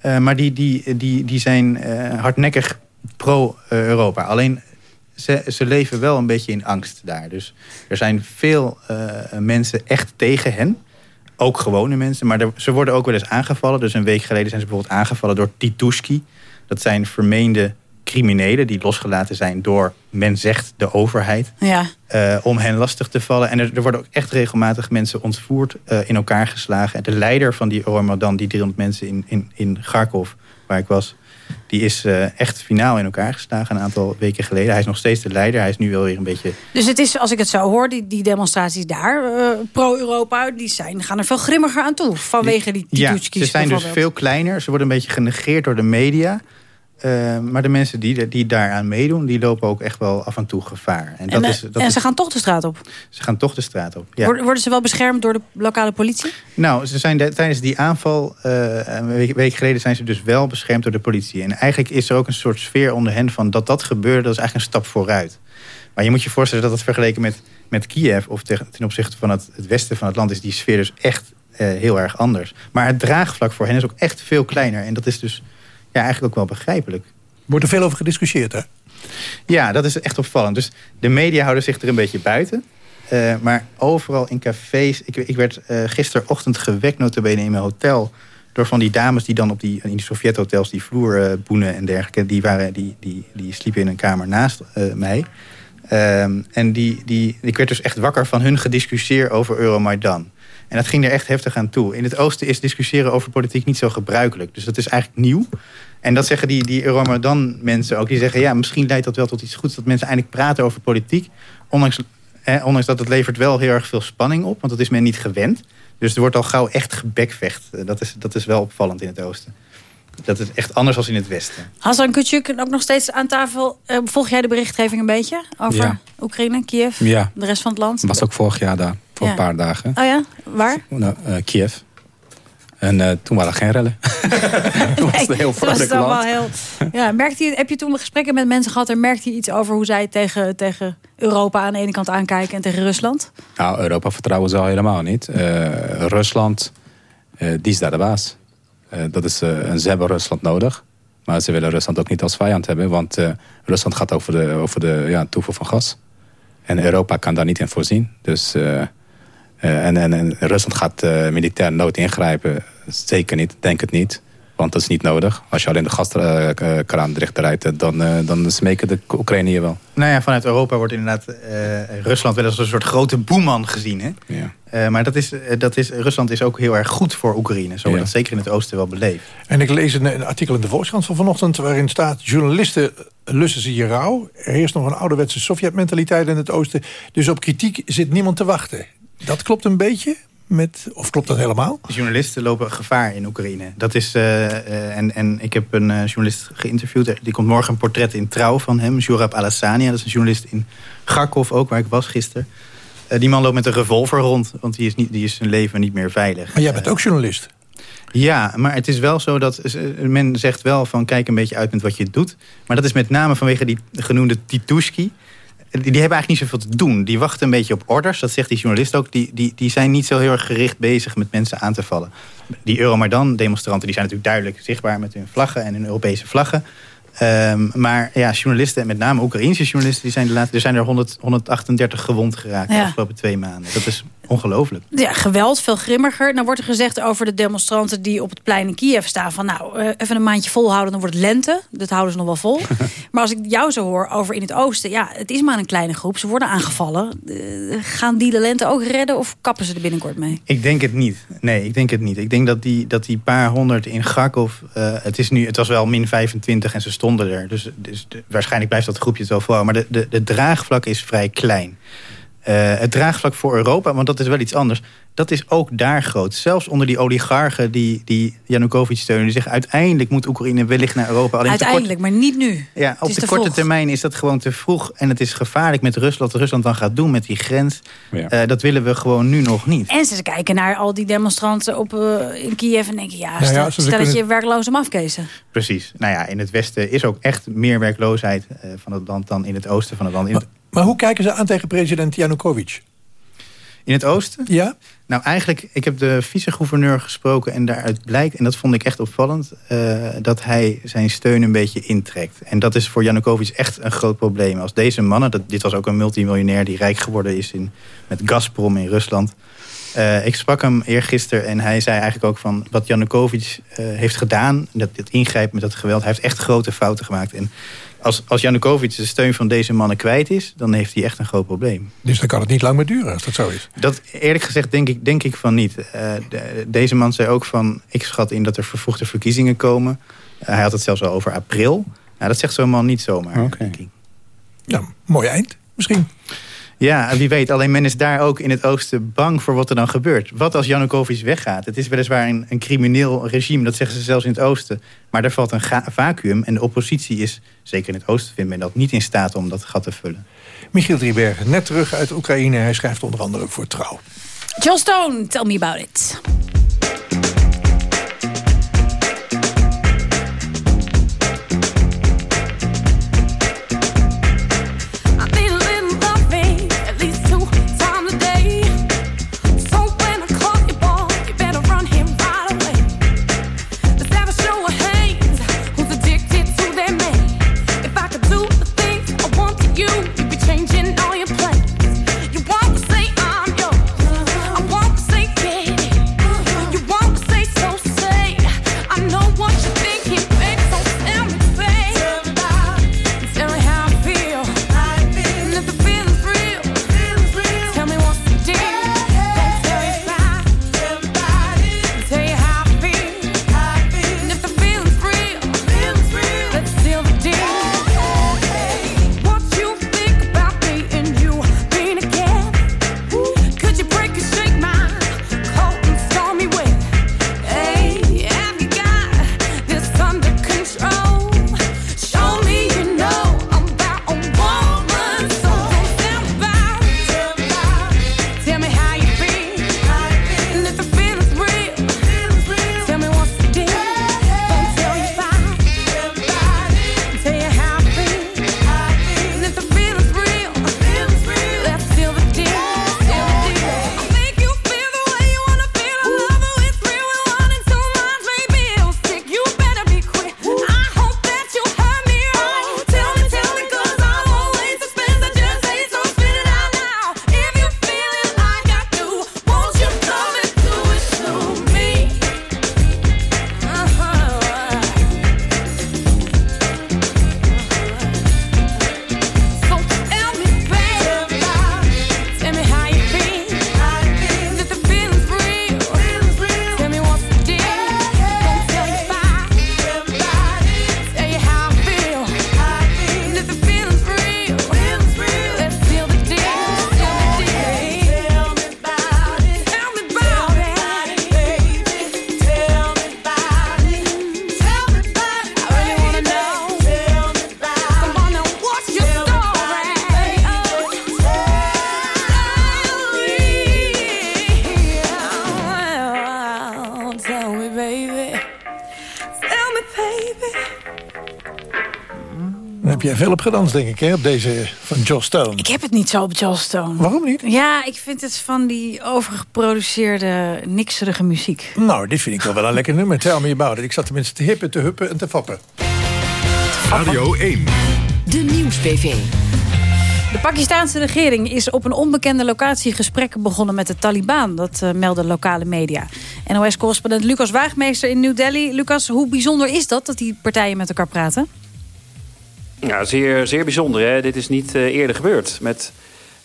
[SPEAKER 12] Eh, maar die, die, die, die zijn eh, hardnekkig pro-Europa. Alleen ze, ze leven wel een beetje in angst daar. Dus er zijn veel eh, mensen echt tegen hen. Ook gewone mensen. Maar er- ze worden ook wel eens aangevallen. Dus een week geleden zijn ze bijvoorbeeld aangevallen door Titushki. Dat zijn vermeende criminelen die losgelaten zijn door, men zegt, de overheid.
[SPEAKER 3] Ja.
[SPEAKER 12] eh, om hen lastig te vallen. En er, er worden ook echt regelmatig mensen ontvoerd, eh, in elkaar geslagen. En de leider van die Euromaidan, die 300 mensen in, in, in Kharkov, waar ik was... die is eh, echt finaal in elkaar geslagen een aantal weken geleden. Hij is nog steeds de leider. Hij is nu wel weer een beetje...
[SPEAKER 3] Dus het is, als ik het zo hoor, die, die demonstraties daar, pro-Europa, die zijn, gaan er veel grimmiger aan toe. Vanwege die
[SPEAKER 12] Ja,
[SPEAKER 3] Titushkis
[SPEAKER 12] ze zijn dus veel kleiner. Ze worden een beetje genegeerd door de media. Eh, maar de mensen die, die daaraan meedoen, die lopen ook echt wel af en toe gevaar.
[SPEAKER 3] En,
[SPEAKER 12] dat
[SPEAKER 3] eh,
[SPEAKER 12] is, dat
[SPEAKER 3] en
[SPEAKER 12] is-
[SPEAKER 3] ze gaan toch de straat op?
[SPEAKER 12] ze gaan toch de straat op. Ja.
[SPEAKER 3] Worden, ze wel beschermd door de lokale politie?
[SPEAKER 12] Nou, ze zijn de- tijdens die aanval, eh, een week, week geleden, zijn ze dus wel beschermd door de politie. En eigenlijk is er ook een soort sfeer onder hen van dat dat gebeurde, dat is eigenlijk een stap vooruit. Maar je moet je voorstellen dat het vergeleken met, met Kiev of ten, ten opzichte van het, het westen van het land is die sfeer dus echt eh, heel erg anders. Maar het draagvlak voor hen is ook echt veel kleiner. En dat is dus ja, eigenlijk ook wel begrijpelijk.
[SPEAKER 2] Wordt er veel over gediscussieerd, hè?
[SPEAKER 12] Ja, dat is echt opvallend. Dus de media houden zich er een beetje buiten. Eh, maar overal in cafés... Ik, ik werd eh, gisterochtend gewekt, notabene in mijn hotel... door van die dames die dan op die, in die Sovjet-hotels... die vloerboenen en dergelijke... die, waren, die, die, die sliepen in een kamer naast eh, mij. Ehm, en die, die, ik werd dus echt wakker van hun gediscussieer over Euromaidan. En dat ging er echt heftig aan toe. In het oosten is discussiëren over politiek niet zo gebruikelijk. Dus dat is eigenlijk nieuw. En dat zeggen die, die Euromaidan mensen ook. Die zeggen, ja, misschien leidt dat wel tot iets goeds... dat mensen eindelijk praten over politiek. Ondanks, hè, ondanks dat het levert wel heel erg veel spanning op. Want dat is men niet gewend. Dus er wordt al gauw echt gebekvecht. Eh, Dat is, dat is wel opvallend in het oosten. Dat is echt anders dan in het westen.
[SPEAKER 3] Hassan Kutjuk ook nog steeds aan tafel. Eh, volg jij de berichtgeving een beetje over
[SPEAKER 11] Ja.
[SPEAKER 3] Oekraïne, Kiev,
[SPEAKER 11] Ja.
[SPEAKER 3] de rest van het land?
[SPEAKER 11] was ook vorig jaar daar, voor
[SPEAKER 3] Ja.
[SPEAKER 11] een paar dagen.
[SPEAKER 3] Oh ja, waar?
[SPEAKER 11] Nou, eh, Kiev. En eh, toen waren er geen rellen. [laughs] toen was het heel vrolijk land.
[SPEAKER 3] heel... Ja, merkte je, heb je toen gesprekken met mensen gehad... en merkte je iets over hoe zij tegen, tegen Europa aan de ene kant aankijken... en tegen Rusland?
[SPEAKER 11] Nou, Europa vertrouwen ze al helemaal niet. Eh, Rusland, die is daar de baas. Dat is, en ze hebben Rusland nodig. Maar ze willen Rusland ook niet als vijand hebben. Want Rusland gaat over de, over de ja, toevoer van gas. En Europa kan daar niet in voorzien. Dus, en, en, en Rusland gaat eh, militair nood ingrijpen. Zeker niet, denk het niet. Want dat is niet nodig. Als je alleen de gaskraan dicht draait, dan, eh, dan smeken de Oekraïne je wel.
[SPEAKER 12] Nou ja, vanuit Europa wordt inderdaad eh, Rusland wel als een soort grote boeman gezien. Hè?
[SPEAKER 11] Ja.
[SPEAKER 12] Eh, maar dat is, eh, dat is, Rusland is ook heel erg goed voor Oekraïne. Zo wordt
[SPEAKER 2] Ja.
[SPEAKER 12] dat zeker in het oosten wel beleefd.
[SPEAKER 2] En ik lees een, een artikel in de Volkskrant van vanochtend... waarin staat, journalisten lussen ze je rouw. Er heerst nog een ouderwetse Sovjet-mentaliteit in het oosten. Dus op kritiek zit niemand te wachten. Dat klopt een beetje? Met, of klopt dat helemaal?
[SPEAKER 12] Journalisten lopen gevaar in Oekraïne. Dat is, eh, eh, en, en ik heb een eh, journalist geïnterviewd. Die komt morgen een portret in Trouw van hem. Jorab Alassania. Dat is een journalist in Kharkov ook, waar ik was gisteren. Die man loopt met een revolver rond. Want die is, niet, die is zijn leven niet meer veilig.
[SPEAKER 2] Maar jij bent ook journalist.
[SPEAKER 12] Ja, maar het is wel zo dat men zegt wel van kijk een beetje uit met wat je doet. Maar dat is met name vanwege die genoemde Titushki. Die, hebben eigenlijk niet zoveel te doen. Die wachten een beetje op orders. Dat zegt die journalist ook. Die, die, die zijn niet zo heel erg gericht bezig met mensen aan te vallen. Die Euromaidan-demonstranten die zijn natuurlijk duidelijk zichtbaar met hun vlaggen en hun Europese vlaggen. Ehm, maar ja, journalisten, en met name Oekraïnse journalisten, die zijn de laatste, er zijn er 100, 138 gewond geraakt de afgelopen twee maanden. Dat is ongelooflijk.
[SPEAKER 3] Ja, geweld, veel grimmiger. Nou wordt er gezegd over de demonstranten die op het plein in Kiev staan... van nou, eh, even een maandje volhouden, dan wordt het lente. Dat houden ze nog wel vol. [laughs] maar als ik jou zo hoor over in het oosten... ja, het is maar een kleine groep, ze worden aangevallen. Eh, gaan die de lente ook redden of kappen ze er binnenkort mee?
[SPEAKER 12] Ik denk het niet. Nee, ik denk het niet. Ik denk dat die, dat die paar honderd in Kharkov... eh, het, is nu, het was wel min 25 en ze stonden er. Dus, dus waarschijnlijk blijft dat groepje het wel voor. Maar de, de, de draagvlak is vrij klein. Eh, het draagvlak voor Europa, want dat is wel iets anders... dat is ook daar groot. Zelfs onder die oligarchen die, die Janukovic steunen... die zeggen uiteindelijk moet Oekraïne wellicht naar Europa. Alleen kort-
[SPEAKER 3] Uiteindelijk, maar niet nu.
[SPEAKER 12] ja, op de
[SPEAKER 3] te
[SPEAKER 12] korte
[SPEAKER 3] vroeg.
[SPEAKER 12] termijn is dat gewoon te vroeg. En het is gevaarlijk met Rusland. Wat Rusland dan gaat doen met die grens. eh, dat willen we gewoon nu nog niet.
[SPEAKER 3] En ze kijken naar al die demonstranten op, eh, in Kiev en denken... ja,
[SPEAKER 12] ja,
[SPEAKER 3] stel, dat je werkloos hem afkezen.
[SPEAKER 12] Precies. Nou ja, in het westen is ook echt meer werkloosheid eh, van het land dan in het oosten van het land. In het,
[SPEAKER 2] Maar hoe kijken ze aan tegen president Janukovic?
[SPEAKER 12] in het oosten?
[SPEAKER 2] Ja.
[SPEAKER 12] Nou, eigenlijk, ik heb de vice-gouverneur gesproken en daaruit blijkt, en dat vond ik echt opvallend, eh, dat hij zijn steun een beetje intrekt. En dat is voor Janukovic echt een groot probleem. Als deze mannen, dat, dit was ook een multimiljonair die rijk geworden is in, met Gazprom in Rusland. Eh, ik sprak hem eergisteren en hij zei eigenlijk ook van wat Janukovic eh, heeft gedaan, dat, dat ingrijpen met dat geweld, hij heeft echt grote fouten gemaakt. En als, als Janukovic de steun van deze mannen kwijt is, dan heeft hij echt een groot probleem.
[SPEAKER 2] Dus dan kan het niet lang meer duren als dat zo is.
[SPEAKER 12] Dat eerlijk gezegd denk ik, denk ik van niet. Eh, de- deze man zei ook van, ik schat in dat er vervroegde verkiezingen komen. Eh, hij had het zelfs al over april. Nou, dat zegt zo'n man niet zomaar. ik.
[SPEAKER 2] Ja, mooi eind misschien.
[SPEAKER 12] Ja, wie weet. Alleen men is daar ook in het oosten bang voor wat er dan gebeurt. Wat als Janukovic weggaat? Het is weliswaar een, een crimineel regime, dat zeggen ze zelfs in het oosten. Maar er valt een vacuüm en de oppositie is, zeker in het oosten vindt men dat, niet in staat om dat gat te vullen.
[SPEAKER 2] Michiel Driebergen, net terug uit Oekraïne. Hij schrijft onder andere voor Trouw.
[SPEAKER 23] John Stone, tell me about it.
[SPEAKER 2] Veel op gedanst, denk ik, hè, op deze van Joss Stone.
[SPEAKER 23] Ik heb het niet zo op Joss Stone.
[SPEAKER 2] Waarom niet?
[SPEAKER 23] Ja, ik vind het van die overgeproduceerde, nikserige muziek.
[SPEAKER 2] Nou, dit vind ik wel wel een lekker nummer. Tell me about it. Ik zat tenminste te hippen, te huppen en te fappen.
[SPEAKER 24] Radio 1.
[SPEAKER 13] De Nieuws-PV.
[SPEAKER 23] De Pakistanse regering is op een onbekende locatie gesprekken begonnen met de Taliban. Dat uh, melden lokale media. NOS-correspondent Lucas Waagmeester in New Delhi. Lucas, hoe bijzonder is dat, dat die partijen met elkaar praten?
[SPEAKER 25] Ja, zeer, zeer bijzonder. Hè? Dit is niet uh, eerder gebeurd. Met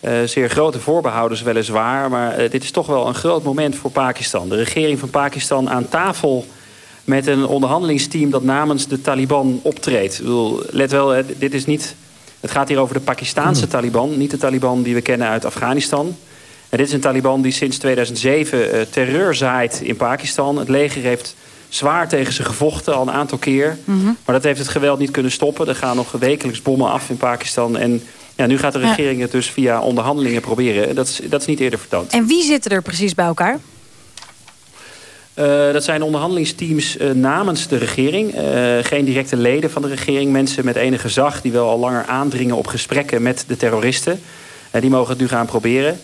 [SPEAKER 25] uh, zeer grote voorbehouders weliswaar. Maar uh, dit is toch wel een groot moment voor Pakistan. De regering van Pakistan aan tafel met een onderhandelingsteam... dat namens de Taliban optreedt. Ik bedoel, let wel, hè, dit is niet... Het gaat hier over de Pakistaanse hmm. Taliban. Niet de Taliban die we kennen uit Afghanistan. En dit is een Taliban die sinds 2007 terreur zaait in Pakistan. Het leger heeft zwaar tegen ze gevochten, al een aantal keer. Mhm. Maar dat heeft het geweld niet kunnen stoppen. Er gaan nog wekelijks bommen af in Pakistan. En ja, nu gaat de regering het dus via onderhandelingen proberen. Dat is, dat is niet eerder vertoond.
[SPEAKER 23] En wie zitten er precies bij elkaar?
[SPEAKER 25] Uh, dat zijn onderhandelingsteams uh, namens de regering. Uh, geen directe leden van de regering. Mensen met enige gezag die wel al langer aandringen op gesprekken met de terroristen. die mogen het nu gaan proberen.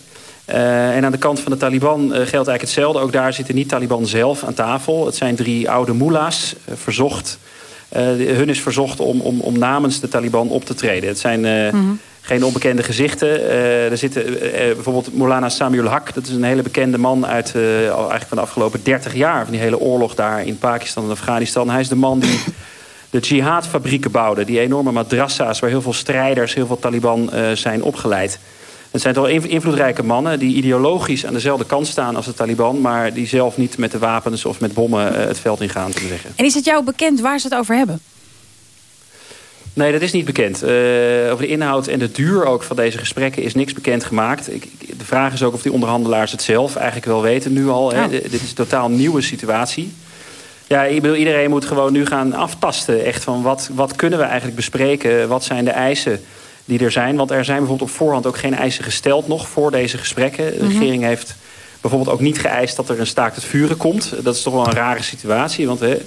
[SPEAKER 25] Uh, en aan de kant van de Taliban uh, geldt eigenlijk hetzelfde. Ook daar zitten niet Taliban zelf aan tafel. Het zijn drie oude mullahs, uh, verzocht. hun is verzocht om, om, om namens de Taliban op te treden. Het zijn mm -hmm. geen onbekende gezichten. er zitten bijvoorbeeld Moulana Samuel Haq. Dat is een hele bekende man uit eigenlijk van de afgelopen 30 jaar. Van die hele oorlog daar in Pakistan en Afghanistan. Hij is de man die de jihadfabrieken bouwde. Die enorme madrassa's waar heel veel strijders, heel veel Taliban zijn opgeleid. Het zijn toch invloedrijke mannen die ideologisch aan dezelfde kant staan als de Taliban... maar die zelf niet met de wapens of met bommen eh, het veld ingaan, te zeggen.
[SPEAKER 23] En is het jou bekend waar ze het over hebben?
[SPEAKER 25] Nee, dat is niet bekend. Uh, over de inhoud en de duur ook van deze gesprekken is niks bekend gemaakt. Ik, de vraag is ook of die onderhandelaars het zelf eigenlijk wel weten nu al. Hè. Dit is een totaal nieuwe situatie. Ja, ik bedoel, iedereen moet gewoon nu gaan aftasten. Echt van wat, wat kunnen we eigenlijk bespreken? Wat zijn de eisen die er zijn? Want er zijn bijvoorbeeld op voorhand ook geen eisen gesteld nog voor deze gesprekken. De regering heeft bijvoorbeeld ook niet geëist dat er een staakt het vuren komt. Dat is toch wel een rare situatie. Want hè,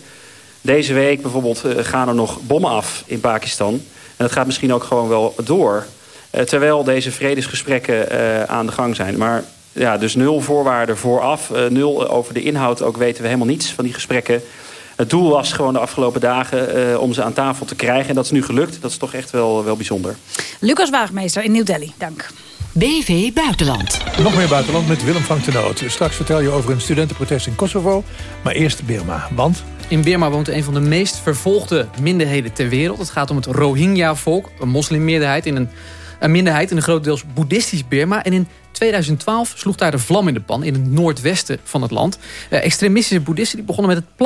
[SPEAKER 25] deze week bijvoorbeeld eh, gaan er nog bommen af in Pakistan. En dat gaat misschien ook gewoon wel door. Uh, terwijl deze vredesgesprekken uh, aan de gang zijn. Maar ja, dus nul voorwaarden vooraf. Uh, nul over de inhoud ook weten we helemaal niets van die gesprekken. Het doel was gewoon de afgelopen dagen om ze aan tafel te krijgen. En dat is nu gelukt. Dat is toch echt wel, wel bijzonder.
[SPEAKER 3] Lucas Waagmeester in New Delhi. Dank.
[SPEAKER 13] BV Buitenland.
[SPEAKER 2] Nog meer buitenland met Willem van Tenoot. Straks vertel je over een studentenprotest in Kosovo. Maar eerst Birma, want...
[SPEAKER 26] In Birma woont een van de meest vervolgde minderheden ter wereld. Het gaat om het Rohingya-volk, een moslimmeerderheid in een, een minderheid in een grotendeels boeddhistisch Birma. En in 2012 sloeg daar de vlam in de pan in het noordwesten van het land. Uh, extremistische boeddhisten die begonnen met het,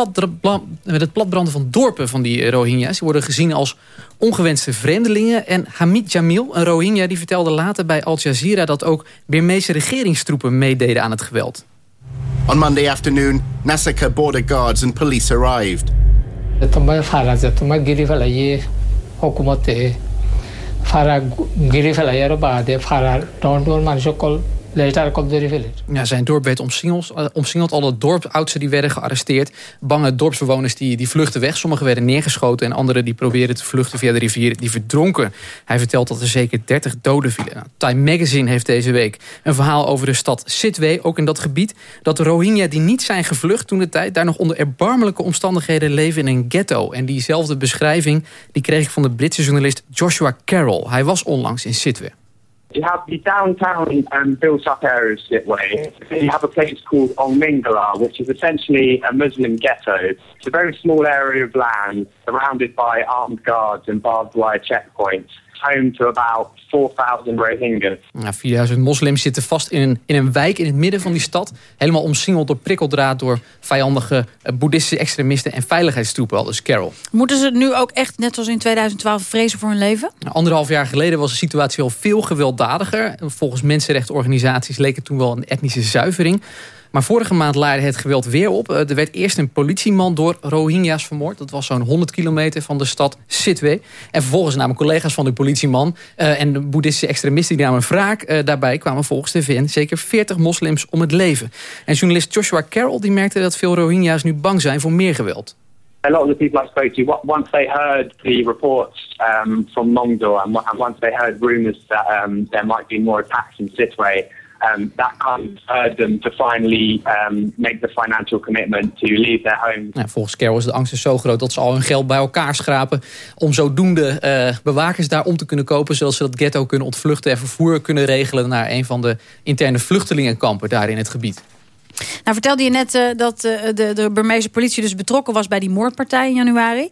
[SPEAKER 26] plat, met het platbranden van dorpen van die Rohingya's. Die worden gezien als ongewenste vreemdelingen. En Hamid Jamil, een Rohingya, die vertelde later bij Al Jazeera... dat ook Birmeese regeringstroepen meededen aan het geweld.
[SPEAKER 27] On Monday afternoon, Nasaka border guards and police arrived.
[SPEAKER 26] ফারা গিরি ফেলাই বাদে ফারার ডর মানুষ সকল Ja, zijn dorp werd omsingeld. Uh, omsingeld. Alle dorpsoudsten die werden gearresteerd. Bange dorpsbewoners die, die vluchten weg. Sommigen werden neergeschoten en anderen die probeerden te vluchten via de rivier. Die verdronken. Hij vertelt dat er zeker 30 doden vielen. Nou, Time Magazine heeft deze week een verhaal over de stad Sitwe. Ook in dat gebied. Dat de Rohingya die niet zijn gevlucht toen de tijd... daar nog onder erbarmelijke omstandigheden leven in een ghetto. En diezelfde beschrijving die kreeg ik van de Britse journalist Joshua Carroll. Hij was onlangs in Sitwe.
[SPEAKER 28] You have the downtown um, built-up areas of way. You have a place called Olmingala, which is essentially a Muslim ghetto. It's a very small area of land surrounded by armed guards and barbed wire checkpoints. Home to about 4000 Rohingyas.
[SPEAKER 26] Nou, 4000 moslims zitten vast in een, in een wijk in het midden van die stad. Helemaal omsingeld door prikkeldraad door vijandige uh, boeddhistische extremisten en veiligheidstroepen, al dus Carol.
[SPEAKER 3] Moeten ze nu ook echt, net zoals in 2012, vrezen voor hun leven?
[SPEAKER 26] Nou, anderhalf jaar geleden was de situatie al veel gewelddadiger. Volgens mensenrechtenorganisaties leek het toen wel een etnische zuivering. Maar vorige maand laaide het geweld weer op. Eh, er werd eerst een politieman door Rohingya's vermoord. Dat was zo'n 100 kilometer van de stad Sitwe. En vervolgens namen collega's van de politieman... Uh, en de boeddhistische extremisten die namen wraak. Uh, daarbij kwamen volgens de VN zeker 40 moslims om het leven. En journalist Joshua Carroll die merkte dat veel Rohingya's nu bang zijn voor meer geweld.
[SPEAKER 28] A lot of the people I spoke to, once they heard the reports um, from Mongdor... and once they heard rumors that um, there might be more attacks in Sitwe... um, that kind them to finally um, make the financial commitment to leave their home.
[SPEAKER 26] Volgens Carol is de angst dus zo groot dat ze al hun geld bij elkaar schrapen... om zodoende uh, bewakers daar om te kunnen kopen... zodat ze dat ghetto kunnen ontvluchten en vervoer kunnen regelen... naar een van de interne vluchtelingenkampen daar in het gebied.
[SPEAKER 3] Nou vertelde je net uh, dat uh, de, de Burmeese politie dus betrokken was bij die moordpartij in januari.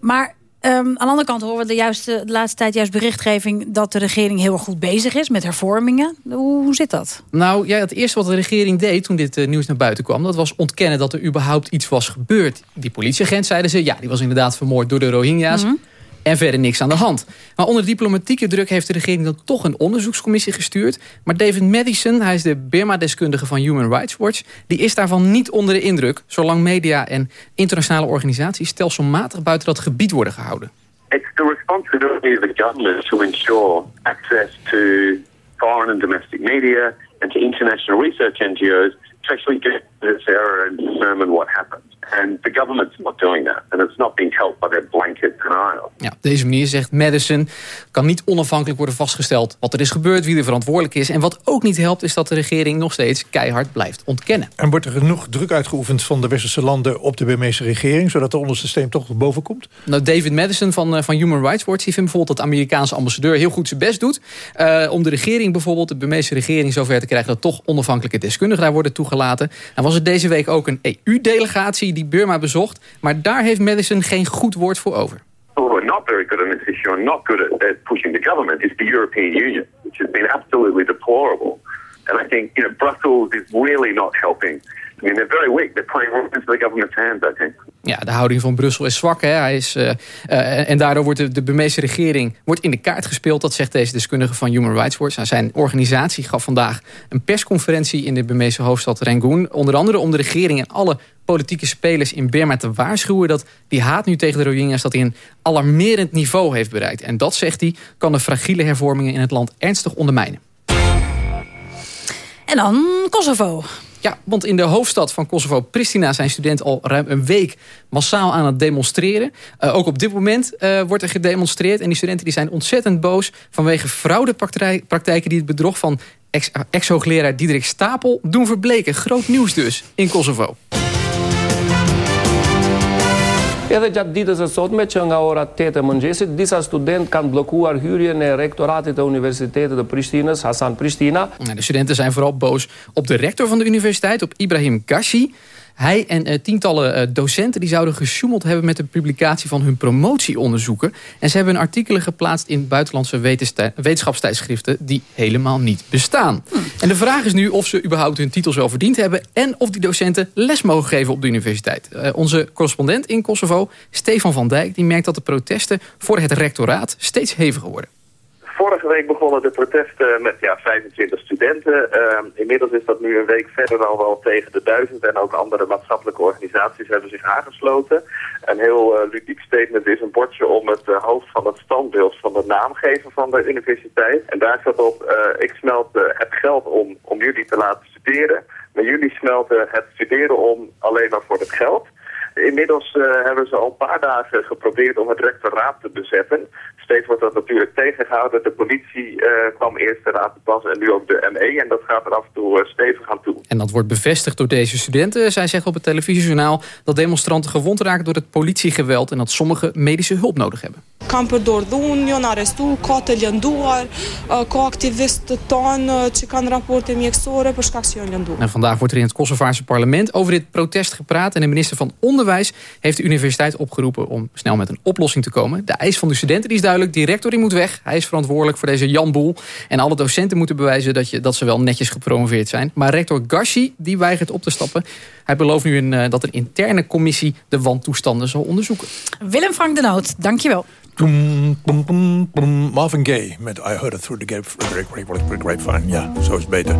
[SPEAKER 3] Maar Um, aan de andere kant horen we de, juiste, de laatste tijd juist berichtgeving... dat de regering heel erg goed bezig is met hervormingen. Hoe, hoe zit dat?
[SPEAKER 26] Nou, ja, het eerste wat de regering deed toen dit uh, nieuws naar buiten kwam... dat was ontkennen dat er überhaupt iets was gebeurd. Die politieagent zeiden ze, ja, die was inderdaad vermoord door de Rohingya's. Mm -hmm en verder niks aan de hand. Maar onder diplomatieke druk heeft de regering dan toch een onderzoekscommissie gestuurd. Maar David Madison, hij is de Burma-deskundige van Human Rights Watch... die is daarvan niet onder de indruk... zolang media en internationale organisaties stelselmatig buiten dat gebied worden gehouden.
[SPEAKER 29] It's the responsibility of the government to ensure access to foreign and domestic media... and to international research NGOs to actually get this error and determine what happened. And the government's not doing that. And it's not being helped by their blanket denial.
[SPEAKER 26] Ja, op deze manier zegt Madison... kan niet onafhankelijk worden vastgesteld wat er is gebeurd... wie er verantwoordelijk is. En wat ook niet helpt is dat de regering nog steeds keihard blijft ontkennen.
[SPEAKER 2] En wordt er genoeg druk uitgeoefend van de westerse landen... op de Burmeese regering, zodat de onderste steen toch boven komt?
[SPEAKER 26] Nou, David Madison van, uh, van Human Rights Watch... die vindt bijvoorbeeld dat de Amerikaanse ambassadeur heel goed zijn best doet... Uh, om de regering bijvoorbeeld, de Burmeese regering zover te krijgen... dat toch onafhankelijke deskundigen daar worden toegelaten. En was er deze week ook een EU-delegatie die Burma bezocht. Maar daar heeft Madison geen goed woord voor over.
[SPEAKER 29] Who are not very good on this issue and not good at, at pushing the government is the European Union, which has been absolutely deplorable. And I think you know Brussels is really not helping I mean, they're very weak. They're playing right into the government's hands, I think.
[SPEAKER 26] Ja, de houding van Brussel is zwak. Hè? Hij is, uh, uh, en daardoor wordt de, de Burmeese regering wordt in de kaart gespeeld. Dat zegt deze deskundige van Human Rights Watch. Nou, zijn organisatie gaf vandaag een persconferentie in de Burmeese hoofdstad Rangoon. Onder andere om de regering en alle politieke spelers in Burma te waarschuwen... dat die haat nu tegen de Rohingya's dat hij een alarmerend niveau heeft bereikt. En dat, zegt hij, kan de fragiele hervormingen in het land ernstig ondermijnen.
[SPEAKER 3] En dan Kosovo.
[SPEAKER 26] Ja, want in de hoofdstad van Kosovo, Pristina, zijn studenten al ruim een week massaal aan het demonstreren. Uh, ook op dit moment uh, wordt er gedemonstreerd. En die studenten die zijn ontzettend boos vanwege fraudepraktijken die het bedrog van ex-hoogleraar Diederik Stapel doen verbleken. Groot nieuws dus in Kosovo.
[SPEAKER 30] Edhe gjatë ditës së sotme që nga ora 8 e mëngjesit, disa student kanë blokkuar hyrjen e rektoratit të Universitetit të Prishtinës, Hasan Prishtina.
[SPEAKER 26] De studenten zijn vooral boos op de rector van de universiteit, op Ibrahim Gashi. Hij en uh, tientallen uh, docenten die zouden gesjoemeld hebben met de publicatie van hun promotieonderzoeken. En ze hebben artikelen geplaatst in buitenlandse wetenschapstijdschriften die helemaal niet bestaan. Hm. En de vraag is nu of ze überhaupt hun titels wel verdiend hebben en of die docenten les mogen geven op de universiteit. Uh, onze correspondent in Kosovo, Stefan van Dijk, die merkt dat de protesten voor het rectoraat steeds heviger worden.
[SPEAKER 29] Vorige week begonnen de protesten met ja, 25 studenten. Uh, inmiddels is dat nu een week verder al wel tegen de duizend. En ook andere maatschappelijke organisaties hebben zich aangesloten. Een heel uh, ludiek statement is een bordje om het uh, hoofd van het standbeeld van de naamgever van de universiteit. En daar staat op, ik smelt het geld om, om jullie te laten studeren. Maar jullie smelten het studeren om alleen maar voor het geld. Inmiddels uh, hebben ze al een paar dagen geprobeerd om het rectoraat te bezetten. Steeds wordt dat natuurlijk tegengehouden. De politie uh, kwam eerst de raad te pas en nu ook de ME. En dat gaat er af en toe uh, stevig aan toe.
[SPEAKER 26] En dat wordt bevestigd door deze studenten. Zij zeggen op het televisiejournaal dat demonstranten gewond raken door het politiegeweld... en dat sommigen medische hulp nodig hebben.
[SPEAKER 31] Kam përdordhun, janë arrestu, ka të lënduar, ka activisten tonë që kanë rapporte mjekësore për shkak se janë lënduar.
[SPEAKER 26] En vandaag wordt er in het Kosovaarse parlement over dit protest gepraat en de minister van Onderwijs heeft de universiteit opgeroepen om snel met een oplossing te komen. De eis van de studenten die is duidelijk, die rector die moet weg. Hij is verantwoordelijk voor deze Jan Boel. En alle docenten moeten bewijzen dat, je, dat ze wel netjes gepromoveerd zijn. Maar rector Gashi die weigert op te stappen. Hij belooft nu een, dat een interne commissie de wantoestanden zal onderzoeken.
[SPEAKER 3] Willem Frank de Noot, dankjewel.
[SPEAKER 2] Marvin Gaye met I Heard It Through the Grapevine. Ja, zo is het beter.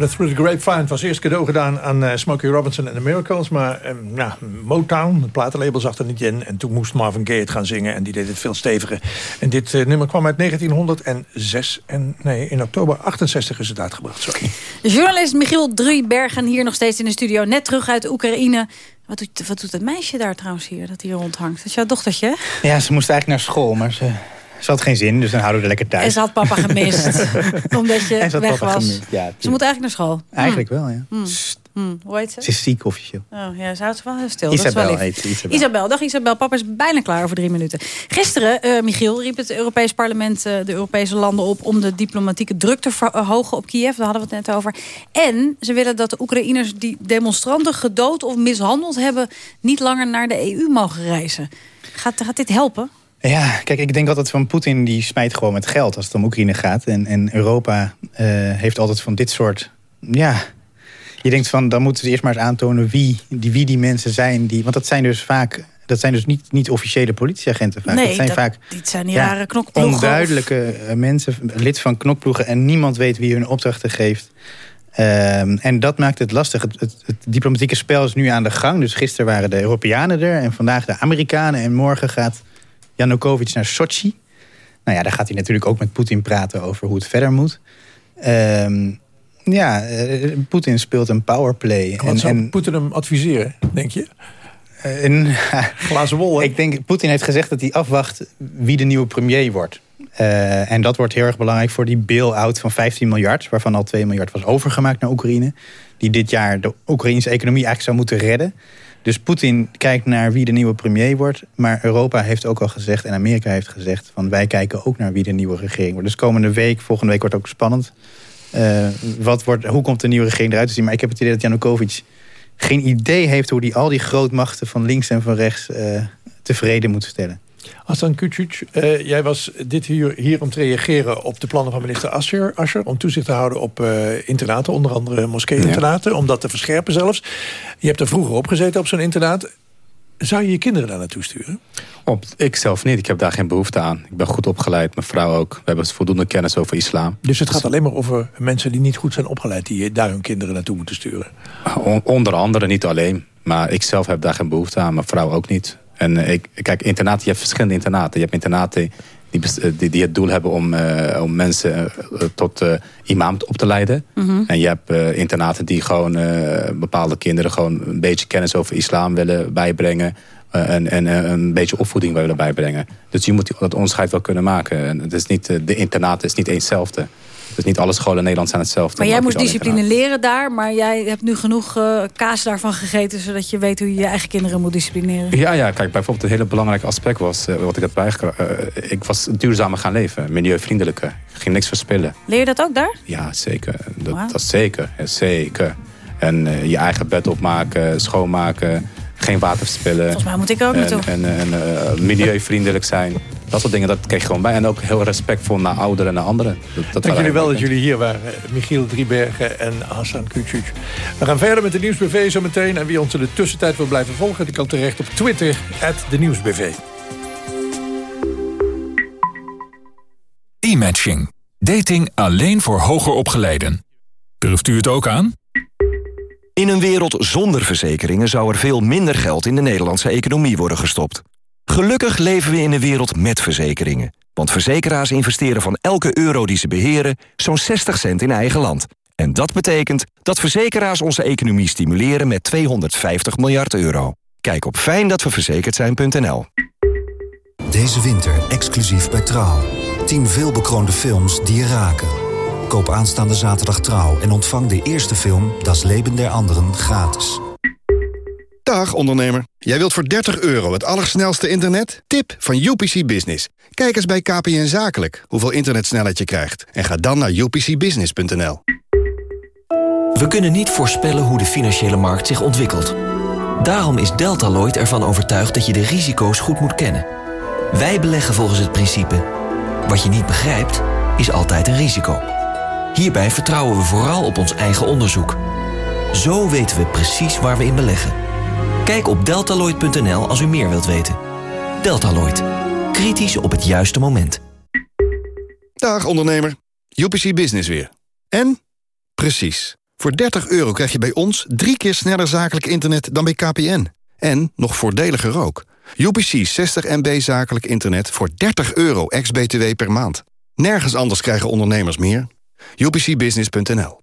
[SPEAKER 2] Hoorde Through the Grapevine. Het was eerst cadeau gedaan aan uh, Smokey Robinson en The Miracles. Maar um, ja, Motown, het platenlabel, zag er niet in. En toen moest Marvin Gaye het gaan zingen. En die deed het veel steviger. En dit uh, nummer kwam uit 1906. En nee, in oktober 68 is het uitgebracht. Sorry.
[SPEAKER 3] Journalist Michiel Driebergen hier nog steeds in de studio. Net terug uit Oekraïne. Wat doet, wat doet het meisje daar trouwens hier, dat hier rondhangt? Dat is jouw dochtertje?
[SPEAKER 12] Ja, ze moest eigenlijk naar school, maar ze ze had geen zin, dus dan houden we er lekker thuis.
[SPEAKER 3] En ze had papa gemist. [laughs] omdat je
[SPEAKER 12] en ze
[SPEAKER 3] weg was.
[SPEAKER 12] Gemist, ja,
[SPEAKER 3] ze moet eigenlijk naar school.
[SPEAKER 12] Eigenlijk hm. wel, ja.
[SPEAKER 3] Hmm. Hoe heet ze?
[SPEAKER 12] Ze is ziek officieel.
[SPEAKER 3] Oh, ja, ze houdt ze wel heel stil.
[SPEAKER 12] Isabel
[SPEAKER 3] dat is wel
[SPEAKER 12] heet Isabel.
[SPEAKER 3] Isabel. Dag Isabel, papa is bijna klaar over drie minuten. Gisteren, uh, Michiel, riep het Europees Parlement uh, de Europese landen op... om de diplomatieke druk te verhogen op Kiev. Daar hadden we het net over. En ze willen dat de Oekraïners die demonstranten gedood of mishandeld hebben... niet langer naar de EU mogen reizen. Gaat, gaat dit helpen?
[SPEAKER 12] Ja, kijk, ik denk altijd van Poetin die smijt gewoon met geld als het om Oekraïne gaat. En, en Europa uh, heeft altijd van dit soort... Ja, je denkt van, dan moeten ze eerst maar eens aantonen wie die, wie die mensen zijn. Die, want dat zijn dus vaak... Dat zijn dus niet, niet officiële politieagenten vaak.
[SPEAKER 3] Nee,
[SPEAKER 12] dat zijn
[SPEAKER 3] dat,
[SPEAKER 12] vaak
[SPEAKER 3] dit zijn knokploegen.
[SPEAKER 12] Onduidelijke of... mensen, lid van knokploegen. En niemand weet wie hun opdrachten geeft. Um, en dat maakt het lastig. Het, het, het, diplomatieke spel is nu aan de gang. Dus gisteren waren de Europeanen er en vandaag de Amerikanen. En morgen gaat Janukovic naar Sochi. Nou ja, daar gaat hij natuurlijk ook met Poetin praten over hoe het verder moet. Um, ja, uh, Poetin speelt een powerplay.
[SPEAKER 2] Wat en, zou en, Poetin hem adviseren, denk je?
[SPEAKER 12] In, [laughs]
[SPEAKER 2] Glazen wol,
[SPEAKER 12] Ik denk, Poetin heeft gezegd dat hij afwacht wie de nieuwe premier wordt. Uh, en dat wordt heel erg belangrijk voor die bail-out van 15 miljard... waarvan al 2 miljard was overgemaakt naar Oekraïne... die dit jaar de Oekraïnse economie eigenlijk zou moeten redden. Dus Poetin kijkt naar wie de nieuwe premier wordt. Maar Europa heeft ook al gezegd, en Amerika heeft gezegd... van wij kijken ook naar wie de nieuwe regering wordt. Dus komende week, volgende week wordt ook spannend. Uh, wat wordt, hoe komt de nieuwe regering eruit te zien? Maar ik heb het idee dat Janukovic geen idee heeft... hoe hij al die grootmachten van links en van rechts uh, tevreden moet stellen.
[SPEAKER 2] Hassan Kucic, uh, jij was dit hier, hier om te reageren op de plannen van minister Asscher, Asscher om toezicht te houden op uh, internaten, onder andere moskee-internaten, ja. om dat te verscherpen zelfs. Je hebt er vroeger op gezeten op zo'n internaat. Zou je je kinderen daar naartoe sturen?
[SPEAKER 11] Op, ik zelf niet. Ik heb daar geen behoefte aan. Ik ben goed opgeleid, mijn vrouw ook. We hebben voldoende kennis over islam.
[SPEAKER 2] Dus het gaat alleen maar over mensen die niet goed zijn opgeleid... die daar hun kinderen naartoe moeten sturen?
[SPEAKER 11] On, onder andere, niet alleen. Maar ik zelf heb daar geen behoefte aan. Mijn vrouw ook niet. En ik, kijk, internaten, je hebt verschillende internaten. Je hebt internaten die, die, die het doel hebben om, uh, om mensen tot uh, imam op te leiden. Mm -hmm. En je hebt internaten die gewoon bepaalde kinderen gewoon een beetje kennis over islam willen bijbrengen. en, en een beetje opvoeding willen bijbrengen. Dus je moet dat onderscheid wel kunnen maken. En het is niet, de internaten is niet eens hetzelfde. Dus niet alle scholen in Nederland zijn hetzelfde.
[SPEAKER 3] Maar jij moest discipline leren daar. Maar jij hebt nu genoeg uh, kaas daarvan gegeten... zodat je weet hoe je je eigen kinderen moet disciplineren.
[SPEAKER 11] Ja, ja kijk, bijvoorbeeld een hele belangrijk aspect was... Uh, wat ik heb bijgekregen. Uh, ik was duurzamer gaan leven. Milieuvriendelijker. Ik ging niks verspillen.
[SPEAKER 3] Leer je dat ook daar?
[SPEAKER 11] Ja, zeker. Dat, wow. dat zeker. Ja, zeker. En je eigen bed opmaken, schoonmaken... Geen water verspillen.
[SPEAKER 3] Volgens mij moet ik ook naartoe.
[SPEAKER 11] En, en, en milieuvriendelijk zijn. Dat soort dingen, dat kreeg je gewoon bij. En ook heel respectvol naar ouderen en naar anderen. Dat,
[SPEAKER 2] dat Dank jullie wel dat jullie hier waren. Michiel Driebergen en Hassan Kucic. We gaan verder met de Nieuwsbv zo meteen. En wie ons in de tussentijd wil blijven volgen... die kan terecht op Twitter, de Nieuwsbv.
[SPEAKER 1] E-matching. Dating alleen voor hoger opgeleiden. Durft u het ook aan?
[SPEAKER 32] In een wereld zonder verzekeringen zou er veel minder geld in de Nederlandse economie worden gestopt. Gelukkig leven we in een wereld met verzekeringen. Want verzekeraars investeren van elke euro die ze beheren... zo'n 60 cent in eigen land. En dat betekent dat verzekeraars onze economie stimuleren met 250 miljard euro. Kijk op fijndatweverzekerd zijn.nl.
[SPEAKER 33] Deze winter exclusief bij Trouw. 10 veelbekroonde films die je raken. Koop aanstaande zaterdag Trouw en ontvang de eerste film... Das Leben der Anderen gratis.
[SPEAKER 24] Dag ondernemer. Jij wilt voor 30 euro het allersnelste internet? Tip van UPC Business. Kijk eens bij KPN Zakelijk hoeveel internetsnelheid je krijgt. En ga dan naar upcbusiness.nl.
[SPEAKER 34] We kunnen niet voorspellen hoe de financiële markt zich ontwikkelt. Daarom is Deltaloid ervan overtuigd dat je de risico's goed moet kennen. Wij beleggen volgens het principe... wat je niet begrijpt, is altijd een risico. Hierbij vertrouwen we vooral op ons eigen onderzoek. Zo weten we precies waar we in beleggen. Kijk op deltaloid.nl als u meer wilt weten. Deltaloid. Kritisch op het juiste moment.
[SPEAKER 24] Dag ondernemer. UPC Business weer. En? Precies. Voor 30 euro krijg je bij ons drie keer sneller zakelijk internet dan bij KPN. En nog voordeliger ook. UPC 60 MB zakelijk internet voor 30 euro ex-BTW per maand. Nergens anders krijgen ondernemers meer. UPCbusiness.nl